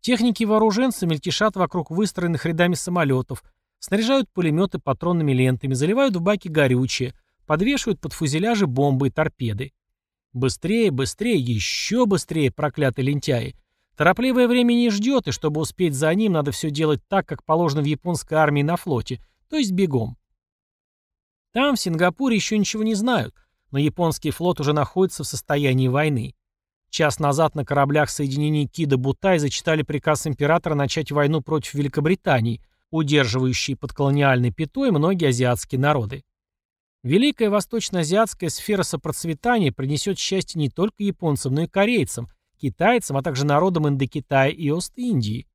Техники и вооруженцы мельтешат вокруг выстроенных рядами самолетов, снаряжают пулеметы патронными лентами, заливают в баки горючее – подвешивают под фюзеляжи бомбы и торпеды. Быстрее, быстрее, еще быстрее, проклятые лентяи. Торопливое время не ждет, и чтобы успеть за ним, надо все делать так, как положено в японской армии на флоте, то есть бегом. Там, в Сингапуре, еще ничего не знают, но японский флот уже находится в состоянии войны. Час назад на кораблях соединений Кида Бутай зачитали приказ императора начать войну против Великобритании, удерживающей под колониальной пятой многие азиатские народы. Великая восточно-азиатская сфера сопроцветания принесет счастье не только японцам, но и корейцам, китайцам, а также народам Индокитая и Ост-Индии.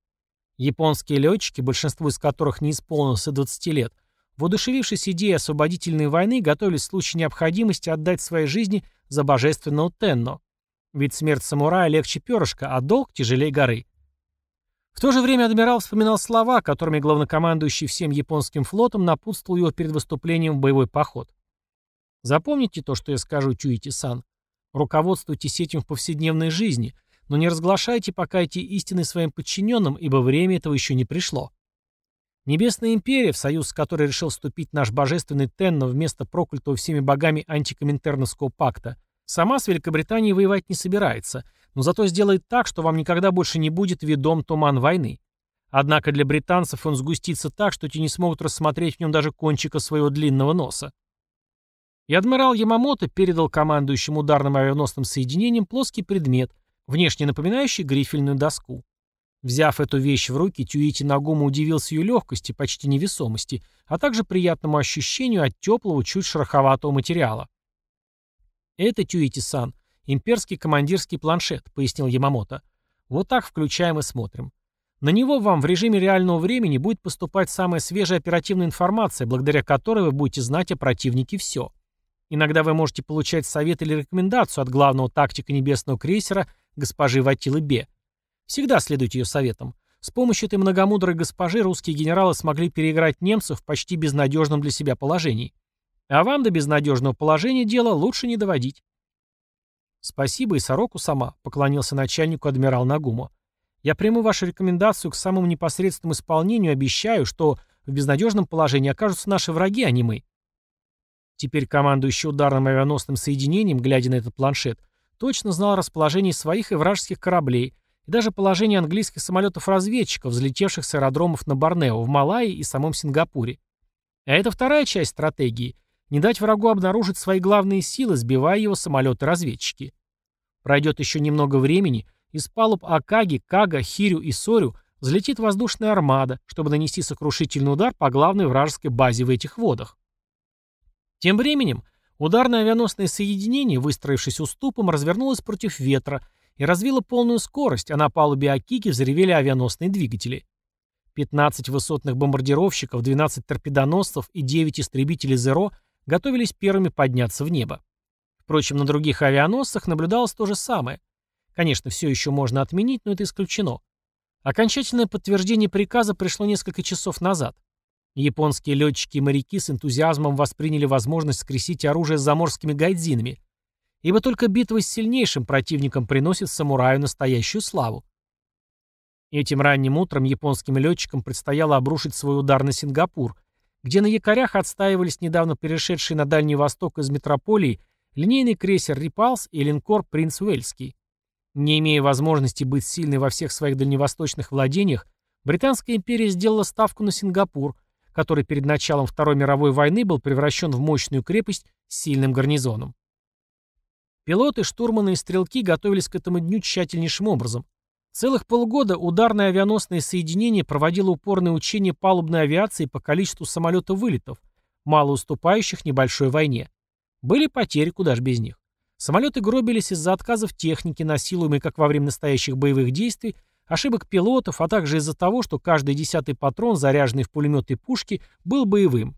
Японские летчики, большинству из которых не исполнилось и 20 лет, воодушевившись идеей освободительной войны, готовились в случае необходимости отдать свои жизни за божественного Тенно. Ведь смерть самурая легче перышка, а долг тяжелее горы. В то же время адмирал вспоминал слова, которыми главнокомандующий всем японским флотом напутствовал его перед выступлением в боевой поход. Запомните то, что я скажу, Чуити-сан. Руководствуйтесь этим в повседневной жизни, но не разглашайте пока эти истины своим подчиненным, ибо время этого еще не пришло. Небесная империя, в союз с которой решил вступить наш божественный Тенно вместо проклятого всеми богами антикоминтерновского пакта, сама с Великобританией воевать не собирается, но зато сделает так, что вам никогда больше не будет ведом туман войны. Однако для британцев он сгустится так, что те не смогут рассмотреть в нем даже кончика своего длинного носа. И адмирал Ямамото передал командующему ударным авианосным соединением плоский предмет, внешне напоминающий грифельную доску. Взяв эту вещь в руки, Тюити Нагума удивился ее легкости, почти невесомости, а также приятному ощущению от теплого, чуть шероховатого материала. Это Тюити-сан, «Имперский командирский планшет», — пояснил Ямамото. «Вот так включаем и смотрим. На него вам в режиме реального времени будет поступать самая свежая оперативная информация, благодаря которой вы будете знать о противнике все. Иногда вы можете получать совет или рекомендацию от главного тактика небесного крейсера госпожи Ватилы Бе. Всегда следуйте ее советам. С помощью этой многомудрой госпожи русские генералы смогли переиграть немцев в почти безнадежном для себя положении. А вам до безнадежного положения дела лучше не доводить. Спасибо и сороку сама, поклонился начальнику адмирал Нагумо. Я приму вашу рекомендацию к самому непосредственному исполнению обещаю, что в безнадежном положении окажутся наши враги, а не мы. Теперь командующий ударным авианосным соединением, глядя на этот планшет, точно знал расположение своих и вражеских кораблей, и даже положение английских самолетов-разведчиков, взлетевших с аэродромов на Борнео, в Малайи и самом Сингапуре. А это вторая часть стратегии – не дать врагу обнаружить свои главные силы, сбивая его самолеты-разведчики. Пройдет еще немного времени, из палуб Акаги, Кага, Хирю и Сорю взлетит воздушная армада, чтобы нанести сокрушительный удар по главной вражеской базе в этих водах. Тем временем ударное авианосное соединение, выстроившись уступом, развернулось против ветра и развило полную скорость, а на палубе Акики взревели авианосные двигатели. 15 высотных бомбардировщиков, 12 торпедоносцев и 9 истребителей «Зеро» готовились первыми подняться в небо. Впрочем, на других авианосцах наблюдалось то же самое. Конечно, все еще можно отменить, но это исключено. Окончательное подтверждение приказа пришло несколько часов назад. Японские летчики и моряки с энтузиазмом восприняли возможность скрестить оружие с заморскими гайдзинами, ибо только битва с сильнейшим противником приносит самураю настоящую славу. Этим ранним утром японским летчикам предстояло обрушить свой удар на Сингапур, где на якорях отстаивались недавно перешедшие на Дальний Восток из метрополии линейный крейсер «Рипалс» и линкор «Принц Уэльский». Не имея возможности быть сильной во всех своих дальневосточных владениях, Британская империя сделала ставку на Сингапур, который перед началом Второй мировой войны был превращен в мощную крепость с сильным гарнизоном. Пилоты, штурманы и стрелки готовились к этому дню тщательнейшим образом. Целых полгода ударное авианосное соединение проводило упорные учения палубной авиации по количеству самолетов-вылетов, мало уступающих небольшой войне. Были потери, куда ж без них. Самолеты гробились из-за отказов техники, насилуемой как во время настоящих боевых действий, ошибок пилотов, а также из-за того, что каждый десятый патрон, заряженный в пулеметы пушки, был боевым.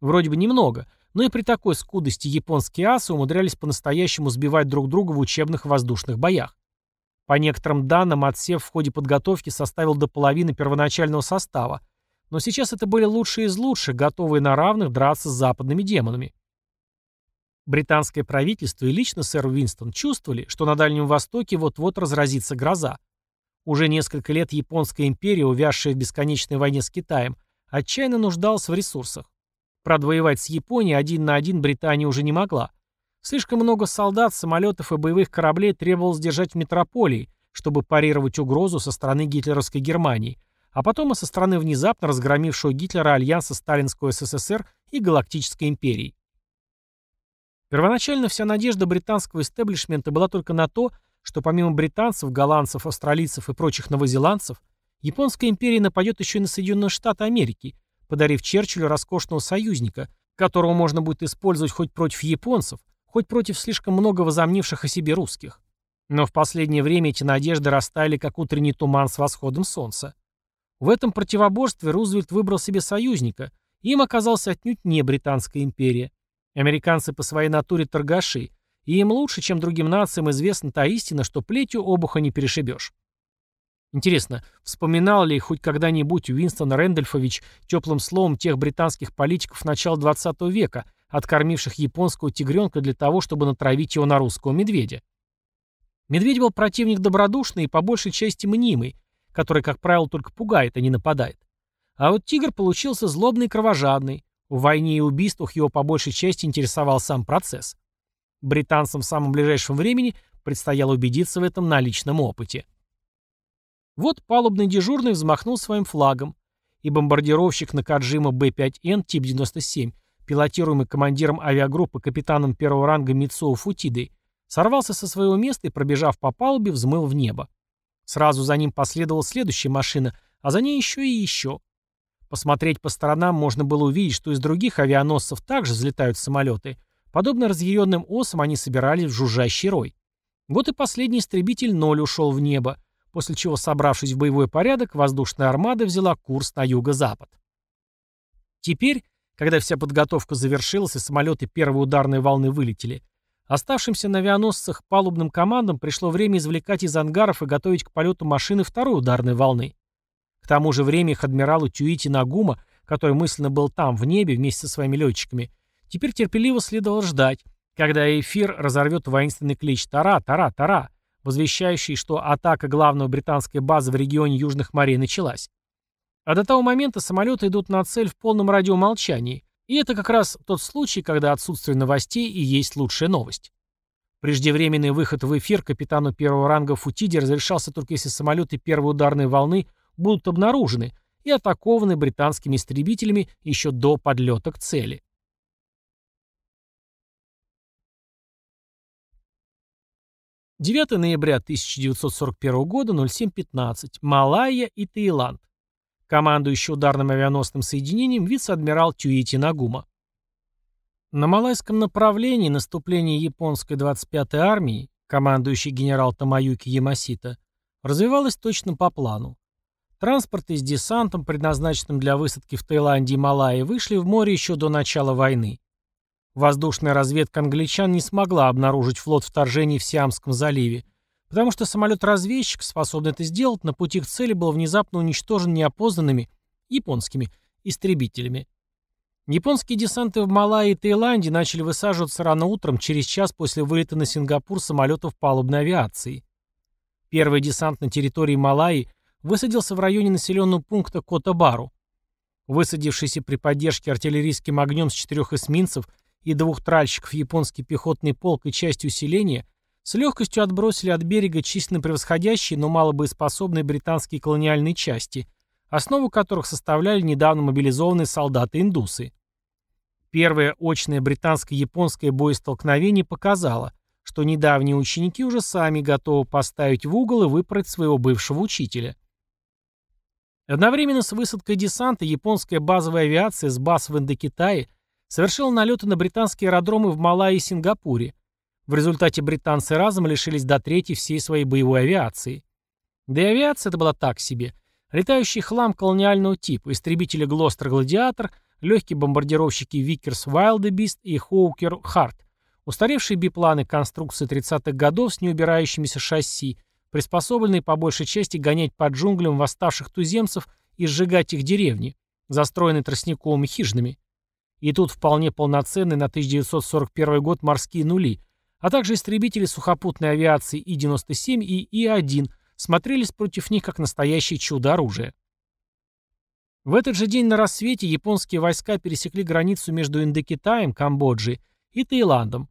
Вроде бы немного, но и при такой скудости японские асы умудрялись по-настоящему сбивать друг друга в учебных воздушных боях. По некоторым данным, отсев в ходе подготовки составил до половины первоначального состава, но сейчас это были лучшие из лучших, готовые на равных драться с западными демонами. Британское правительство и лично сэр Уинстон чувствовали, что на Дальнем Востоке вот-вот разразится гроза. Уже несколько лет Японская империя, увязшая в бесконечной войне с Китаем, отчаянно нуждалась в ресурсах. Правда, воевать с Японией один на один Британия уже не могла. Слишком много солдат, самолетов и боевых кораблей требовалось держать в метрополии, чтобы парировать угрозу со стороны гитлеровской Германии, а потом и со стороны внезапно разгромившего Гитлера альянса Сталинского СССР и Галактической империи. Первоначально вся надежда британского истеблишмента была только на то, что помимо британцев, голландцев, австралийцев и прочих новозеландцев, Японская империя нападет еще и на Соединенные Штаты Америки, подарив Черчиллю роскошного союзника, которого можно будет использовать хоть против японцев, хоть против слишком много возомнивших о себе русских. Но в последнее время эти надежды растаяли, как утренний туман с восходом солнца. В этом противоборстве Рузвельт выбрал себе союзника, и им оказался отнюдь не Британская империя. Американцы по своей натуре торгаши, и им лучше, чем другим нациям, известна та истина, что плетью обуха не перешибешь. Интересно, вспоминал ли хоть когда-нибудь Уинстон Рэндольфович теплым словом тех британских политиков начала XX века, откормивших японского тигренка для того, чтобы натравить его на русского медведя? Медведь был противник добродушный и по большей части мнимый, который, как правило, только пугает, а не нападает. А вот тигр получился злобный и кровожадный. В войне и убийствах его по большей части интересовал сам процесс. Британцам в самом ближайшем времени предстояло убедиться в этом на личном опыте. Вот палубный дежурный взмахнул своим флагом, и бомбардировщик Накаджима Б-5Н тип 97, пилотируемый командиром авиагруппы капитаном первого ранга Митсуо Футидой, сорвался со своего места и, пробежав по палубе, взмыл в небо. Сразу за ним последовала следующая машина, а за ней еще и еще. Посмотреть по сторонам можно было увидеть, что из других авианосцев также взлетают самолеты – Подобно разъяренным осам они собирались в жужжащий рой. Вот и последний истребитель ноль ушел в небо, после чего, собравшись в боевой порядок, воздушная армада взяла курс на юго-запад. Теперь, когда вся подготовка завершилась и самолеты первой ударной волны вылетели, Оставшимся на авианосцах палубным командам пришло время извлекать из ангаров и готовить к полету машины второй ударной волны. К тому же время их адмиралу Тюити Нагума, который мысленно был там, в небе, вместе со своими летчиками, теперь терпеливо следовало ждать, когда эфир разорвет воинственный клич «Тара! Тара! Тара!», возвещающий, что атака главного британской базы в регионе Южных морей началась. А до того момента самолеты идут на цель в полном радиомолчании, и это как раз тот случай, когда отсутствие новостей и есть лучшая новость. Преждевременный выход в эфир капитану первого ранга Футиди разрешался только если самолеты первой ударной волны будут обнаружены и атакованы британскими истребителями еще до подлета к цели. Девятое ноября 1941 года, 07.15. Малайя и Таиланд командующий ударным авианосным соединением вице-адмирал Тюити Нагума. На малайском направлении наступление японской 25-й армии, командующий генерал Тамаюки Ямасита, развивалось точно по плану. Транспорты с десантом, предназначенным для высадки в Таиланде и Малайи, вышли в море еще до начала войны. Воздушная разведка англичан не смогла обнаружить флот вторжений в Сиамском заливе, потому что самолет-разведчик, способный это сделать, на пути к цели был внезапно уничтожен неопознанными японскими истребителями. Японские десанты в Малайи и Таиланде начали высаживаться рано утром, через час после вылета на Сингапур самолетов палубной авиации. Первый десант на территории Малайи высадился в районе населенного пункта Котабару. Высадившийся при поддержке артиллерийским огнем с четырех эсминцев и двух тральщиков японский пехотный полк и часть усиления – с легкостью отбросили от берега численно превосходящие, но мало боеспособные британские колониальные части, основу которых составляли недавно мобилизованные солдаты-индусы. Первое очное британско-японское боестолкновение показало, что недавние ученики уже сами готовы поставить в угол и выпороть своего бывшего учителя. Одновременно с высадкой десанта японская базовая авиация с баз в Индокитае совершила налеты на британские аэродромы в Малайи и Сингапуре, в результате британцы разом лишились до трети всей своей боевой авиации. Да и авиация это была так себе. Летающий хлам колониального типа, истребители Глостер Гладиатор, легкие бомбардировщики Викерс Вайлдебист и Хоукер Харт, устаревшие бипланы конструкции 30-х годов с неубирающимися шасси, приспособленные по большей части гонять по джунглям восставших туземцев и сжигать их деревни, застроенные тростниковыми хижинами. И тут вполне полноценные на 1941 год морские нули, а также истребители сухопутной авиации И-97 и И-1 смотрелись против них как настоящее чудо оружия. В этот же день на рассвете японские войска пересекли границу между Индокитаем, Камбоджей и Таиландом.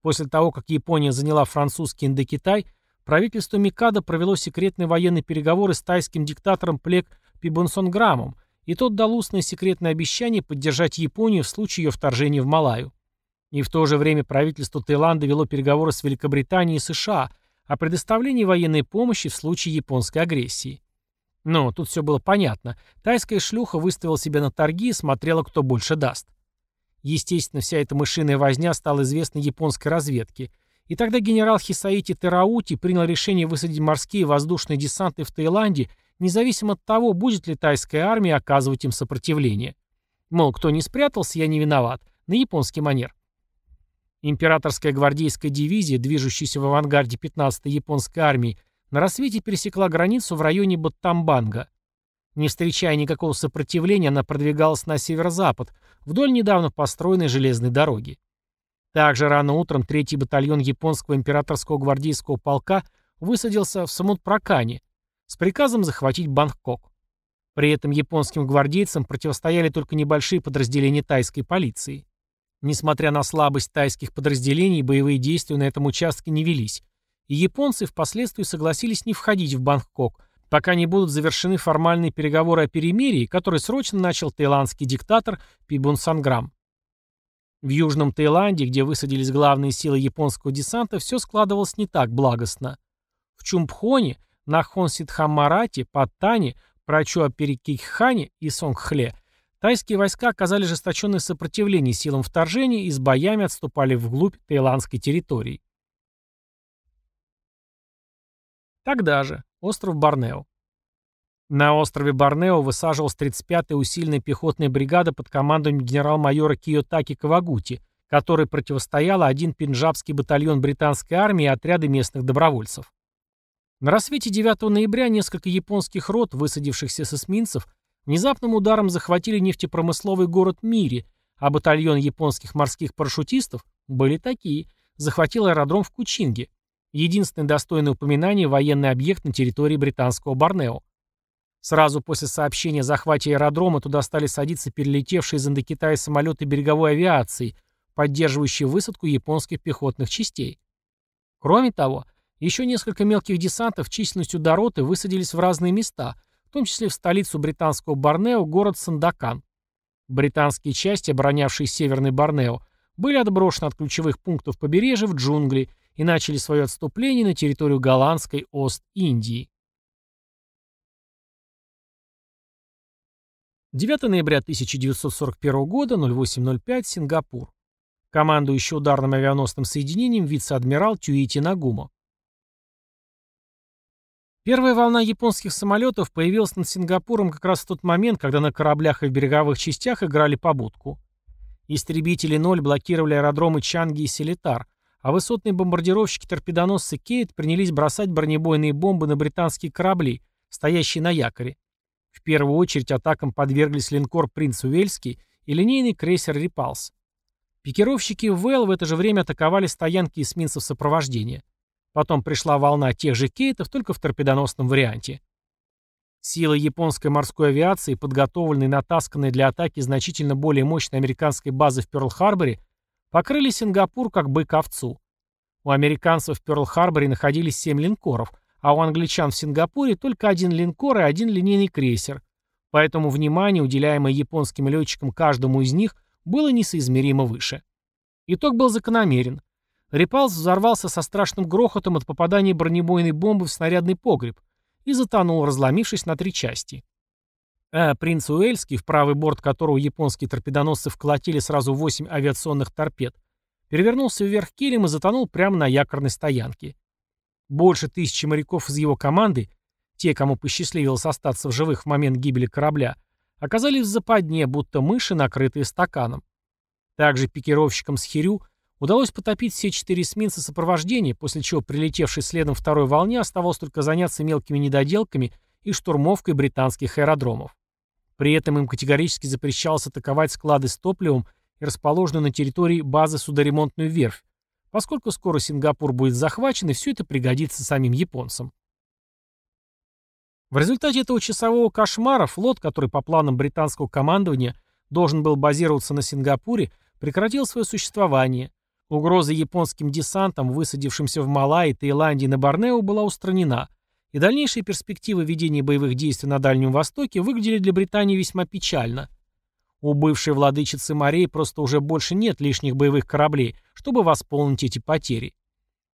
После того, как Япония заняла французский Индокитай, правительство Микадо провело секретные военные переговоры с тайским диктатором Плек Пибунсонграмом, и тот дал устное секретное обещание поддержать Японию в случае ее вторжения в Малайю. И в то же время правительство Таиланда вело переговоры с Великобританией и США о предоставлении военной помощи в случае японской агрессии. Но тут все было понятно. Тайская шлюха выставила себя на торги и смотрела, кто больше даст. Естественно, вся эта мышиная возня стала известна японской разведке. И тогда генерал Хисаити Тераути принял решение высадить морские и воздушные десанты в Таиланде, независимо от того, будет ли тайская армия оказывать им сопротивление. Мол, кто не спрятался, я не виноват. На японский манер. Императорская гвардейская дивизия, движущаяся в авангарде 15-й японской армии, на рассвете пересекла границу в районе Баттамбанга. Не встречая никакого сопротивления, она продвигалась на северо-запад, вдоль недавно построенной железной дороги. Также рано утром 3-й батальон японского императорского гвардейского полка высадился в Самут-Пракане с приказом захватить Бангкок. При этом японским гвардейцам противостояли только небольшие подразделения тайской полиции. Несмотря на слабость тайских подразделений, боевые действия на этом участке не велись, и японцы впоследствии согласились не входить в Бангкок, пока не будут завершены формальные переговоры о перемирии, которые срочно начал таиландский диктатор Пибун Санграм. В Южном Таиланде, где высадились главные силы японского десанта, все складывалось не так благостно. В Чумпхоне, Нахонситхаммарате, Паттане, Прачуаперикиххане и Сонгхле Тайские войска оказали жесточенное сопротивление силам вторжения и с боями отступали вглубь таиландской территории. Тогда же. Остров Борнео. На острове Борнео высаживалась 35-я усиленная пехотная бригада под командованием генерал-майора Киотаки Кавагути, которой противостоял один пенджабский батальон британской армии и отряды местных добровольцев. На рассвете 9 ноября несколько японских рот, высадившихся с эсминцев, внезапным ударом захватили нефтепромысловый город Мири, а батальон японских морских парашютистов были такие, захватил аэродром в Кучинге, единственный достойный упоминания военный объект на территории британского Борнео. Сразу после сообщения о захвате аэродрома туда стали садиться перелетевшие из Индокитая самолеты береговой авиации, поддерживающие высадку японских пехотных частей. Кроме того, еще несколько мелких десантов численностью до роты высадились в разные места, в том числе в столицу британского Борнео, город Сандакан. Британские части, оборонявшие Северный Борнео, были отброшены от ключевых пунктов побережья в джунгли и начали свое отступление на территорию голландской Ост-Индии. 9 ноября 1941 года, 08.05, Сингапур. Командующий ударным авианосным соединением вице-адмирал Тюити Нагумо. Первая волна японских самолетов появилась над Сингапуром как раз в тот момент, когда на кораблях и в береговых частях играли побудку. Истребители «Ноль» блокировали аэродромы Чанги и Селитар, а высотные бомбардировщики-торпедоносцы «Кейт» принялись бросать бронебойные бомбы на британские корабли, стоящие на якоре. В первую очередь атакам подверглись линкор «Принц Уэльский» и линейный крейсер «Репалс». Пикировщики «Вэлл» в это же время атаковали стоянки эсминцев сопровождения. Потом пришла волна тех же кейтов, только в торпедоносном варианте. Силы японской морской авиации, подготовленные и натасканные для атаки значительно более мощной американской базы в Пёрл-Харборе, покрыли Сингапур как бык овцу. У американцев в Пёрл-Харборе находились семь линкоров, а у англичан в Сингапуре только один линкор и один линейный крейсер. Поэтому внимание, уделяемое японским летчикам каждому из них, было несоизмеримо выше. Итог был закономерен. Репалс взорвался со страшным грохотом от попадания бронебойной бомбы в снарядный погреб и затонул, разломившись на три части. А принц Уэльский, в правый борт которого японские торпедоносцы вколотили сразу восемь авиационных торпед, перевернулся вверх килем и затонул прямо на якорной стоянке. Больше тысячи моряков из его команды, те, кому посчастливилось остаться в живых в момент гибели корабля, оказались в западне, будто мыши, накрытые стаканом. Также пикировщикам с Хирю Удалось потопить все четыре эсминца сопровождения, после чего прилетевшей следом второй волне оставалось только заняться мелкими недоделками и штурмовкой британских аэродромов. При этом им категорически запрещалось атаковать склады с топливом и расположенную на территории базы судоремонтную верфь, поскольку скоро Сингапур будет захвачен и все это пригодится самим японцам. В результате этого часового кошмара флот, который по планам британского командования должен был базироваться на Сингапуре, прекратил свое существование, Угроза японским десантам, высадившимся в Малайи, Таиланде и на Борнео, была устранена, и дальнейшие перспективы ведения боевых действий на Дальнем Востоке выглядели для Британии весьма печально. У бывшей владычицы морей просто уже больше нет лишних боевых кораблей, чтобы восполнить эти потери.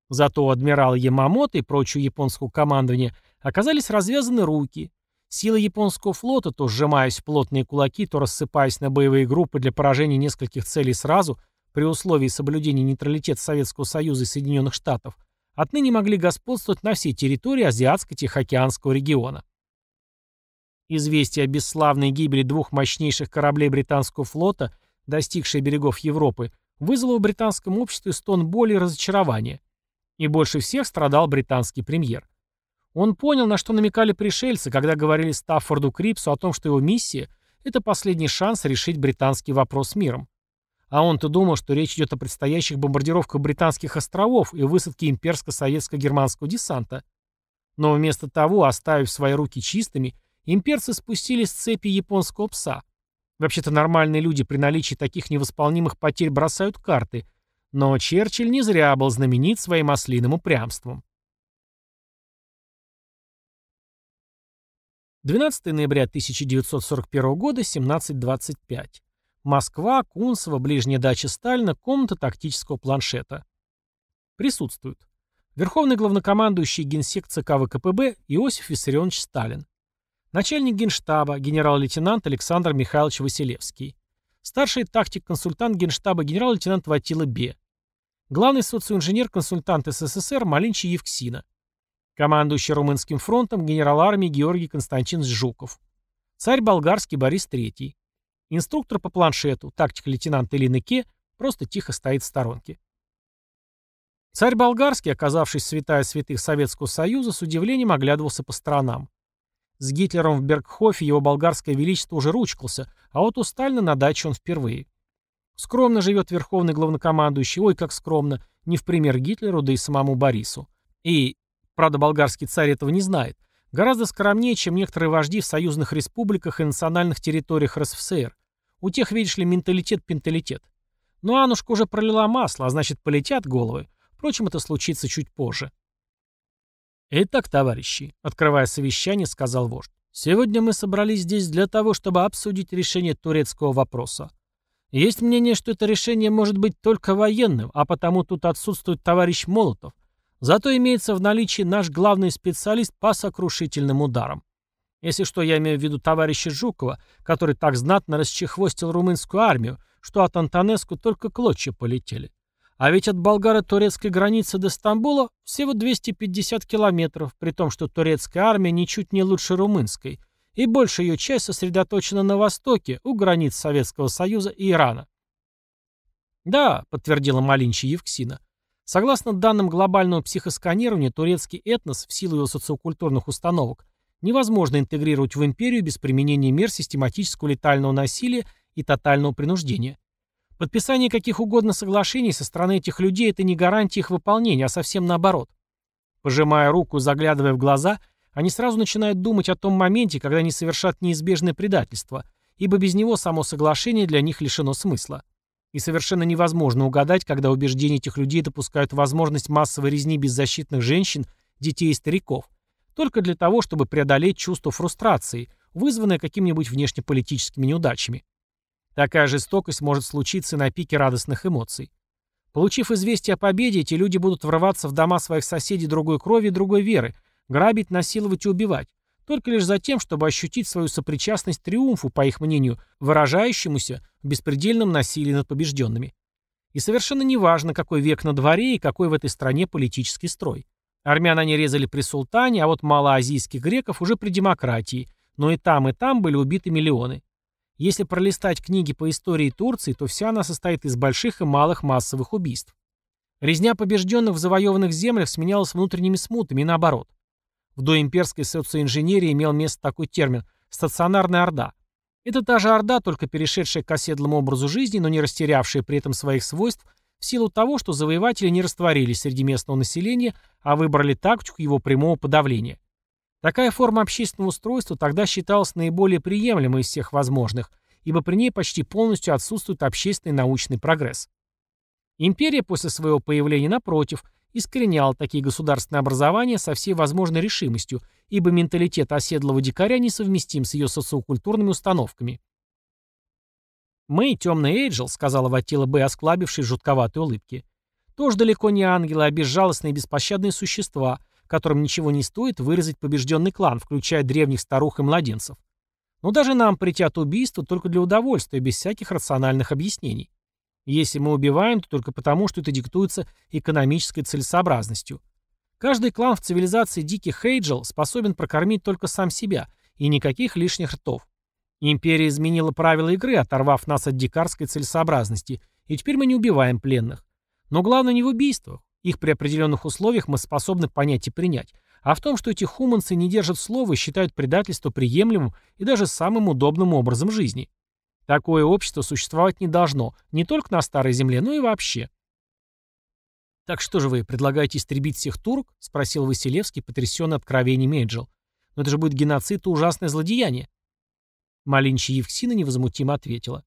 Зато у адмирала Ямамото и прочего японского командования оказались развязаны руки. Силы японского флота, то сжимаясь в плотные кулаки, то рассыпаясь на боевые группы для поражения нескольких целей сразу, при условии соблюдения нейтралитета Советского Союза и Соединенных Штатов, отныне могли господствовать на всей территории Азиатско-Тихоокеанского региона. Известие о бесславной гибели двух мощнейших кораблей британского флота, достигшей берегов Европы, вызвало в британском обществе стон боли и разочарования. И больше всех страдал британский премьер. Он понял, на что намекали пришельцы, когда говорили Стаффорду Крипсу о том, что его миссия – это последний шанс решить британский вопрос миром. А он-то думал, что речь идет о предстоящих бомбардировках британских островов и высадке имперско-советско-германского десанта. Но вместо того, оставив свои руки чистыми, имперцы спустили с цепи японского пса. Вообще-то нормальные люди при наличии таких невосполнимых потерь бросают карты, но Черчилль не зря был знаменит своим ослиным упрямством. 12 ноября 1941 года, 17.25. Москва, Кунцево, ближняя дача Сталина, комната тактического планшета. Присутствуют. Верховный главнокомандующий генсек ЦК ВКПБ Иосиф Виссарионович Сталин. Начальник генштаба генерал-лейтенант Александр Михайлович Василевский. Старший тактик-консультант генштаба генерал-лейтенант Ватила Бе. Главный социоинженер-консультант СССР Малинчи Евксина. Командующий Румынским фронтом генерал армии Георгий Константинович Жуков. Царь болгарский Борис III. Инструктор по планшету, тактик лейтенант Илина Ке, просто тихо стоит в сторонке. Царь болгарский, оказавшись святая святых Советского Союза, с удивлением оглядывался по сторонам. С Гитлером в Бергхофе его болгарское величество уже ручкался, а вот у Сталина на даче он впервые. Скромно живет верховный главнокомандующий, ой, как скромно, не в пример Гитлеру, да и самому Борису. И, правда, болгарский царь этого не знает, гораздо скромнее, чем некоторые вожди в союзных республиках и национальных территориях РСФСР. У тех, видишь ли, менталитет-пенталитет. Но Анушка уже пролила масло, а значит, полетят головы. Впрочем, это случится чуть позже. «Итак, товарищи», — открывая совещание, сказал вождь, «сегодня мы собрались здесь для того, чтобы обсудить решение турецкого вопроса. Есть мнение, что это решение может быть только военным, а потому тут отсутствует товарищ Молотов. Зато имеется в наличии наш главный специалист по сокрушительным ударам. Если что, я имею в виду товарища Жукова, который так знатно расчехвостил румынскую армию, что от Антонеску только клочья полетели. А ведь от болгаро-турецкой границы до Стамбула всего 250 километров, при том, что турецкая армия ничуть не лучше румынской, и большая ее часть сосредоточена на востоке, у границ Советского Союза и Ирана. Да, подтвердила Малинчи Евксина. Согласно данным глобального психосканирования, турецкий этнос в силу его социокультурных установок невозможно интегрировать в империю без применения мер систематического летального насилия и тотального принуждения. Подписание каких угодно соглашений со стороны этих людей – это не гарантия их выполнения, а совсем наоборот. Пожимая руку, заглядывая в глаза – они сразу начинают думать о том моменте, когда они совершат неизбежное предательство, ибо без него само соглашение для них лишено смысла. И совершенно невозможно угадать, когда убеждения этих людей допускают возможность массовой резни беззащитных женщин, детей и стариков, только для того, чтобы преодолеть чувство фрустрации, вызванное какими-нибудь внешнеполитическими неудачами. Такая жестокость может случиться на пике радостных эмоций. Получив известие о победе, эти люди будут врываться в дома своих соседей другой крови и другой веры, Грабить, насиловать и убивать. Только лишь за тем, чтобы ощутить свою сопричастность триумфу, по их мнению, выражающемуся в беспредельном насилии над побежденными. И совершенно неважно, какой век на дворе и какой в этой стране политический строй. Армян они резали при султане, а вот малоазийских греков уже при демократии, но и там, и там были убиты миллионы. Если пролистать книги по истории Турции, то вся она состоит из больших и малых массовых убийств. Резня побежденных в завоеванных землях сменялась внутренними смутами и наоборот. В доимперской социоинженерии имел место такой термин – стационарная орда. Это та же орда, только перешедшая к оседлому образу жизни, но не растерявшая при этом своих свойств, в силу того, что завоеватели не растворились среди местного населения, а выбрали тактику его прямого подавления. Такая форма общественного устройства тогда считалась наиболее приемлемой из всех возможных, ибо при ней почти полностью отсутствует общественный научный прогресс. Империя после своего появления, напротив, искоренял такие государственные образования со всей возможной решимостью, ибо менталитет оседлого дикаря несовместим с ее социокультурными установками. «Мы, темный Эйджел», — сказала Ватила Б., осклабившись жутковатой улыбки, «тоже далеко не ангелы, а безжалостные и беспощадные существа, которым ничего не стоит выразить побежденный клан, включая древних старух и младенцев. Но даже нам притят убийства только для удовольствия, без всяких рациональных объяснений. Если мы убиваем, то только потому, что это диктуется экономической целесообразностью. Каждый клан в цивилизации диких Хейджел способен прокормить только сам себя, и никаких лишних ртов. Империя изменила правила игры, оторвав нас от дикарской целесообразности, и теперь мы не убиваем пленных. Но главное не в убийствах. Их при определенных условиях мы способны понять и принять, а в том, что эти хуманцы не держат слова и считают предательство приемлемым и даже самым удобным образом жизни. Такое общество существовать не должно, не только на Старой Земле, но и вообще. «Так что же вы, предлагаете истребить всех турок?» — спросил Василевский, потрясенный откровением Эйджел. «Но это же будет геноцид и ужасное злодеяние». Малинча Евксина невозмутимо ответила.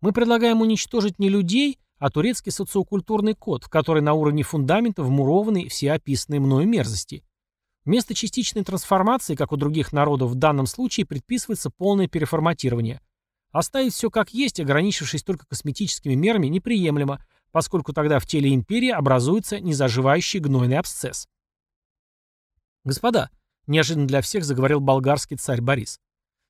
«Мы предлагаем уничтожить не людей, а турецкий социокультурный код, в который на уровне фундамента вмурованы все описанные мною мерзости. Вместо частичной трансформации, как у других народов в данном случае, предписывается полное переформатирование – Оставить все как есть, ограничившись только косметическими мерами, неприемлемо, поскольку тогда в теле империи образуется незаживающий гнойный абсцесс. «Господа», — неожиданно для всех заговорил болгарский царь Борис,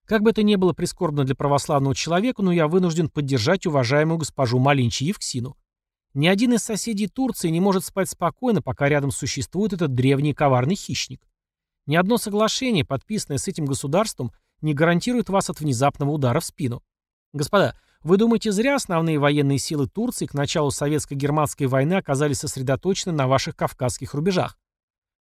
«как бы это ни было прискорбно для православного человека, но я вынужден поддержать уважаемую госпожу Малинчи Евксину. Ни один из соседей Турции не может спать спокойно, пока рядом существует этот древний коварный хищник. Ни одно соглашение, подписанное с этим государством, не гарантирует вас от внезапного удара в спину. Господа, Вы думаете, зря основные военные силы Турции к началу советско-германской войны оказались сосредоточены на ваших кавказских рубежах?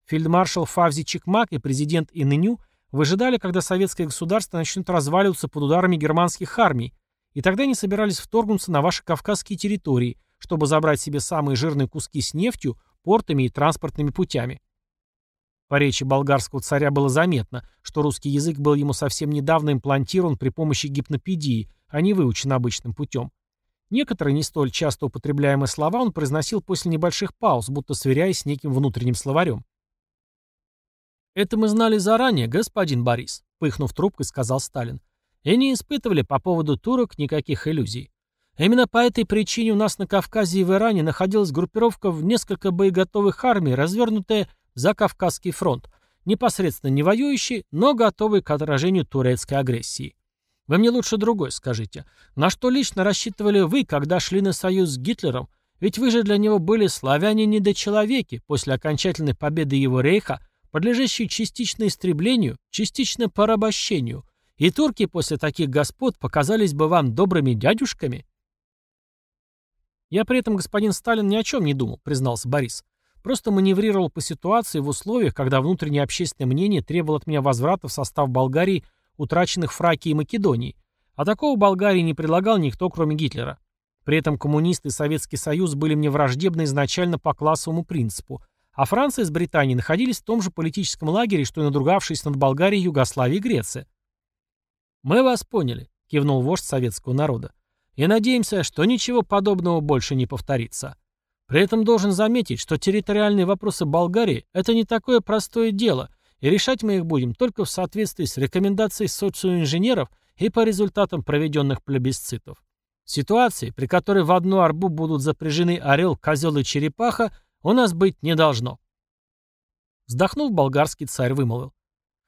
Фельдмаршал Фавзи Чекмак и президент Иныню выжидали, когда советское государство начнет разваливаться под ударами германских армий, и тогда они собирались вторгнуться на ваши кавказские территории, чтобы забрать себе самые жирные куски с нефтью, портами и транспортными путями. По речи болгарского царя было заметно, что русский язык был ему совсем недавно имплантирован при помощи гипнопедии, а не выучен обычным путем. Некоторые не столь часто употребляемые слова он произносил после небольших пауз, будто сверяясь с неким внутренним словарем. «Это мы знали заранее, господин Борис», — пыхнув трубкой, сказал Сталин. «И не испытывали по поводу турок никаких иллюзий. Именно по этой причине у нас на Кавказе и в Иране находилась группировка в несколько боеготовых армий, развернутая за Кавказский фронт, непосредственно не воюющий, но готовый к отражению турецкой агрессии. Вы мне лучше другой скажите. На что лично рассчитывали вы, когда шли на союз с Гитлером? Ведь вы же для него были славяне-недочеловеки после окончательной победы его рейха, подлежащие частично истреблению, частично порабощению. И турки после таких господ показались бы вам добрыми дядюшками? Я при этом, господин Сталин, ни о чем не думал, признался Борис. Просто маневрировал по ситуации в условиях, когда внутреннее общественное мнение требовало от меня возврата в состав Болгарии утраченных Фракии и Македонии, а такого Болгарии не предлагал никто, кроме Гитлера. При этом коммунисты и Советский Союз были мне враждебны изначально по классовому принципу, а Франция с Британией находились в том же политическом лагере, что и надругавшись над Болгарией, Югославией и Греция. «Мы вас поняли», — кивнул вождь советского народа, «и надеемся, что ничего подобного больше не повторится». При этом должен заметить, что территориальные вопросы Болгарии – это не такое простое дело, и решать мы их будем только в соответствии с рекомендацией социоинженеров и по результатам проведенных плебисцитов. Ситуации, при которой в одну арбу будут запряжены орел, козел и черепаха, у нас быть не должно. Вздохнув, болгарский царь вымолвил.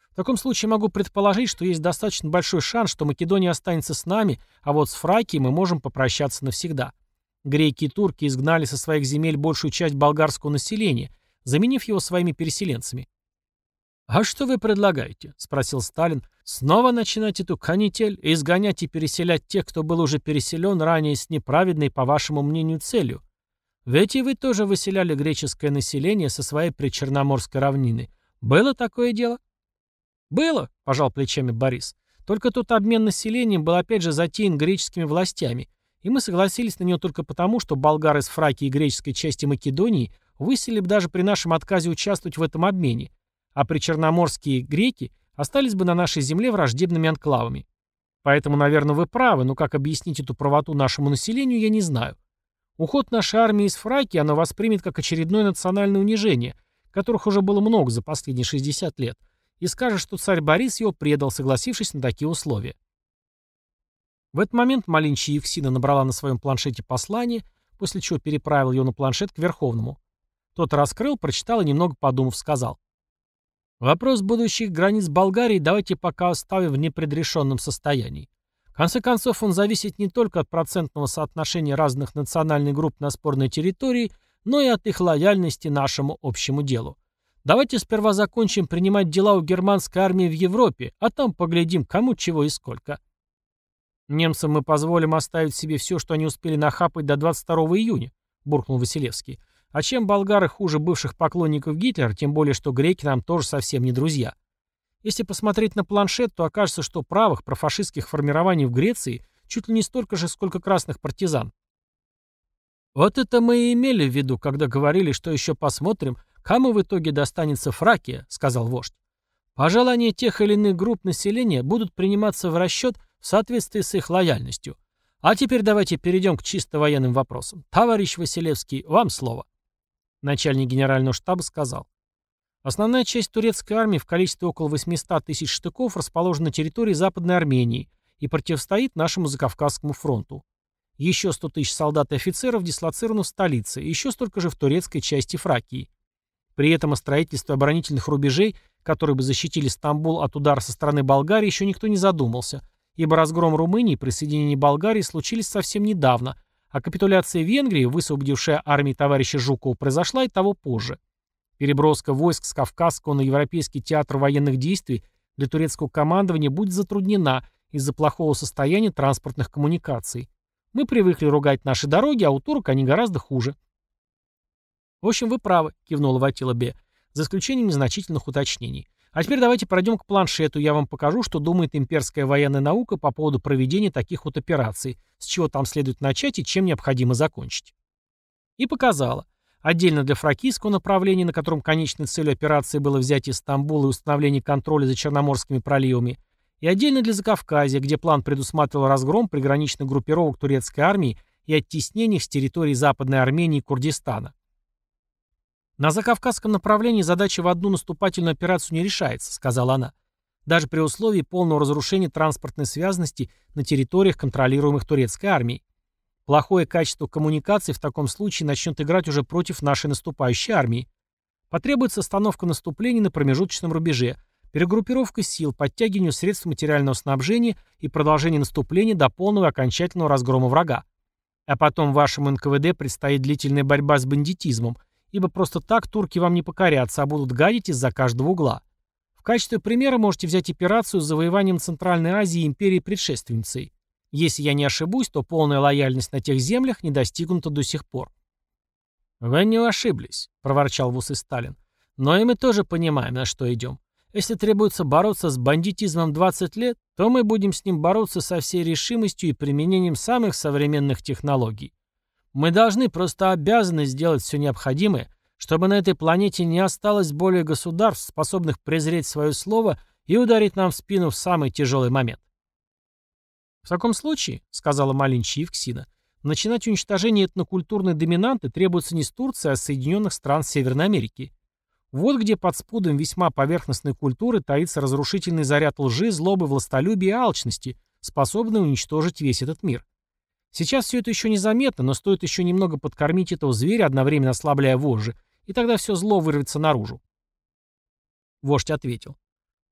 В таком случае могу предположить, что есть достаточно большой шанс, что Македония останется с нами, а вот с Фракией мы можем попрощаться навсегда. Греки и турки изгнали со своих земель большую часть болгарского населения, заменив его своими переселенцами. «А что вы предлагаете?» — спросил Сталин. «Снова начинать эту канитель и изгонять и переселять тех, кто был уже переселен ранее с неправедной, по вашему мнению, целью? Ведь и вы тоже выселяли греческое население со своей причерноморской равнины. Было такое дело?» «Было», — пожал плечами Борис. «Только тут обмен населением был опять же затеян греческими властями, и мы согласились на него только потому, что болгары из Фракии и греческой части Македонии выселили бы даже при нашем отказе участвовать в этом обмене, а причерноморские греки остались бы на нашей земле враждебными анклавами. Поэтому, наверное, вы правы, но как объяснить эту правоту нашему населению, я не знаю. Уход нашей армии из Фракии оно воспримет как очередное национальное унижение, которых уже было много за последние 60 лет, и скажет, что царь Борис его предал, согласившись на такие условия. В этот момент Малинчи Евксина набрала на своем планшете послание, после чего переправил ее на планшет к Верховному. Тот раскрыл, прочитал и, немного подумав, сказал. Вопрос будущих границ Болгарии давайте пока оставим в непредрешенном состоянии. В конце концов, он зависит не только от процентного соотношения разных национальных групп на спорной территории, но и от их лояльности нашему общему делу. Давайте сперва закончим принимать дела у германской армии в Европе, а там поглядим, кому чего и сколько. Немцам мы позволим оставить себе все, что они успели нахапать до 22 июня, буркнул Василевский. А чем болгары хуже бывших поклонников Гитлера, тем более, что греки нам тоже совсем не друзья. Если посмотреть на планшет, то окажется, что правых профашистских формирований в Греции чуть ли не столько же, сколько красных партизан. Вот это мы и имели в виду, когда говорили, что еще посмотрим, кому в итоге достанется Фракия, сказал вождь. Пожелания тех или иных групп населения будут приниматься в расчет в соответствии с их лояльностью. А теперь давайте перейдем к чисто военным вопросам. Товарищ Василевский, вам слово. Начальник генерального штаба сказал. Основная часть турецкой армии в количестве около 800 тысяч штыков расположена на территории Западной Армении и противостоит нашему Закавказскому фронту. Еще 100 тысяч солдат и офицеров дислоцировано в столице, еще столько же в турецкой части Фракии. При этом о строительстве оборонительных рубежей, которые бы защитили Стамбул от удара со стороны Болгарии, еще никто не задумался, ибо разгром Румынии и присоединение Болгарии случились совсем недавно – а капитуляция Венгрии, высвободившая армии товарища Жукова, произошла и того позже. Переброска войск с Кавказского на Европейский театр военных действий для турецкого командования будет затруднена из-за плохого состояния транспортных коммуникаций. Мы привыкли ругать наши дороги, а у турок они гораздо хуже. В общем, вы правы, кивнула Ватила Бе, за исключением незначительных уточнений. А теперь давайте пройдем к планшету, я вам покажу, что думает имперская военная наука по поводу проведения таких вот операций, с чего там следует начать и чем необходимо закончить. И показала. Отдельно для фракийского направления, на котором конечной целью операции было взятие Стамбула и установление контроля за Черноморскими проливами, и отдельно для Закавказья, где план предусматривал разгром приграничных группировок турецкой армии и оттеснение их с территории Западной Армении и Курдистана. На закавказском направлении задача в одну наступательную операцию не решается, сказала она, даже при условии полного разрушения транспортной связности на территориях, контролируемых турецкой армией. Плохое качество коммуникаций в таком случае начнет играть уже против нашей наступающей армии. Потребуется остановка наступлений на промежуточном рубеже, перегруппировка сил, подтягивание средств материального снабжения и продолжение наступления до полного окончательного разгрома врага. А потом вашему НКВД предстоит длительная борьба с бандитизмом, ибо просто так турки вам не покорятся, а будут гадить из-за каждого угла. В качестве примера можете взять операцию с завоеванием Центральной Азии империи предшественницей. Если я не ошибусь, то полная лояльность на тех землях не достигнута до сих пор. «Вы не ошиблись», — проворчал в усы Сталин. «Но и мы тоже понимаем, на что идем. Если требуется бороться с бандитизмом 20 лет, то мы будем с ним бороться со всей решимостью и применением самых современных технологий. Мы должны, просто обязаны сделать все необходимое, чтобы на этой планете не осталось более государств, способных презреть свое слово и ударить нам в спину в самый тяжелый момент. «В таком случае, — сказала Малинчи Евксина, — начинать уничтожение этнокультурной доминанты требуется не с Турции, а с Соединенных стран Северной Америки. Вот где под спудом весьма поверхностной культуры таится разрушительный заряд лжи, злобы, властолюбия и алчности, способный уничтожить весь этот мир. Сейчас все это еще незаметно, но стоит еще немного подкормить этого зверя, одновременно ослабляя вожжи, и тогда все зло вырвется наружу. Вождь ответил.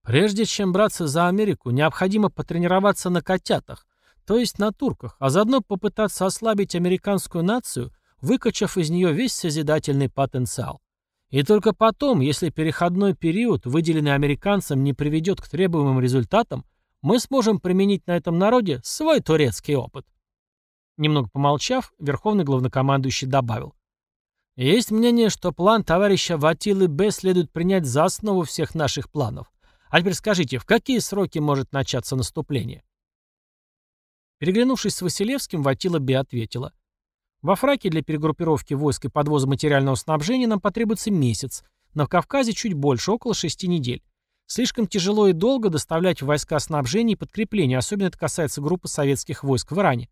Прежде чем браться за Америку, необходимо потренироваться на котятах, то есть на турках, а заодно попытаться ослабить американскую нацию, выкачав из нее весь созидательный потенциал. И только потом, если переходной период, выделенный американцам, не приведет к требуемым результатам, мы сможем применить на этом народе свой турецкий опыт. Немного помолчав, верховный главнокомандующий добавил. Есть мнение, что план товарища Ватилы Б следует принять за основу всех наших планов. А теперь скажите, в какие сроки может начаться наступление? Переглянувшись с Василевским, Ватила Б ответила. Во Фраке для перегруппировки войск и подвоза материального снабжения нам потребуется месяц, но в Кавказе чуть больше, около шести недель. Слишком тяжело и долго доставлять в войска снабжение и подкрепление, особенно это касается группы советских войск в Иране.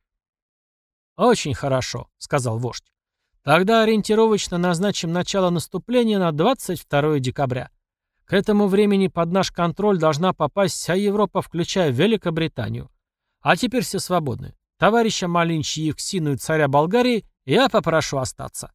«Очень хорошо», — сказал вождь. «Тогда ориентировочно назначим начало наступления на 22 декабря. К этому времени под наш контроль должна попасть вся Европа, включая Великобританию. А теперь все свободны. Товарища Малинчи Евксину и царя Болгарии я попрошу остаться.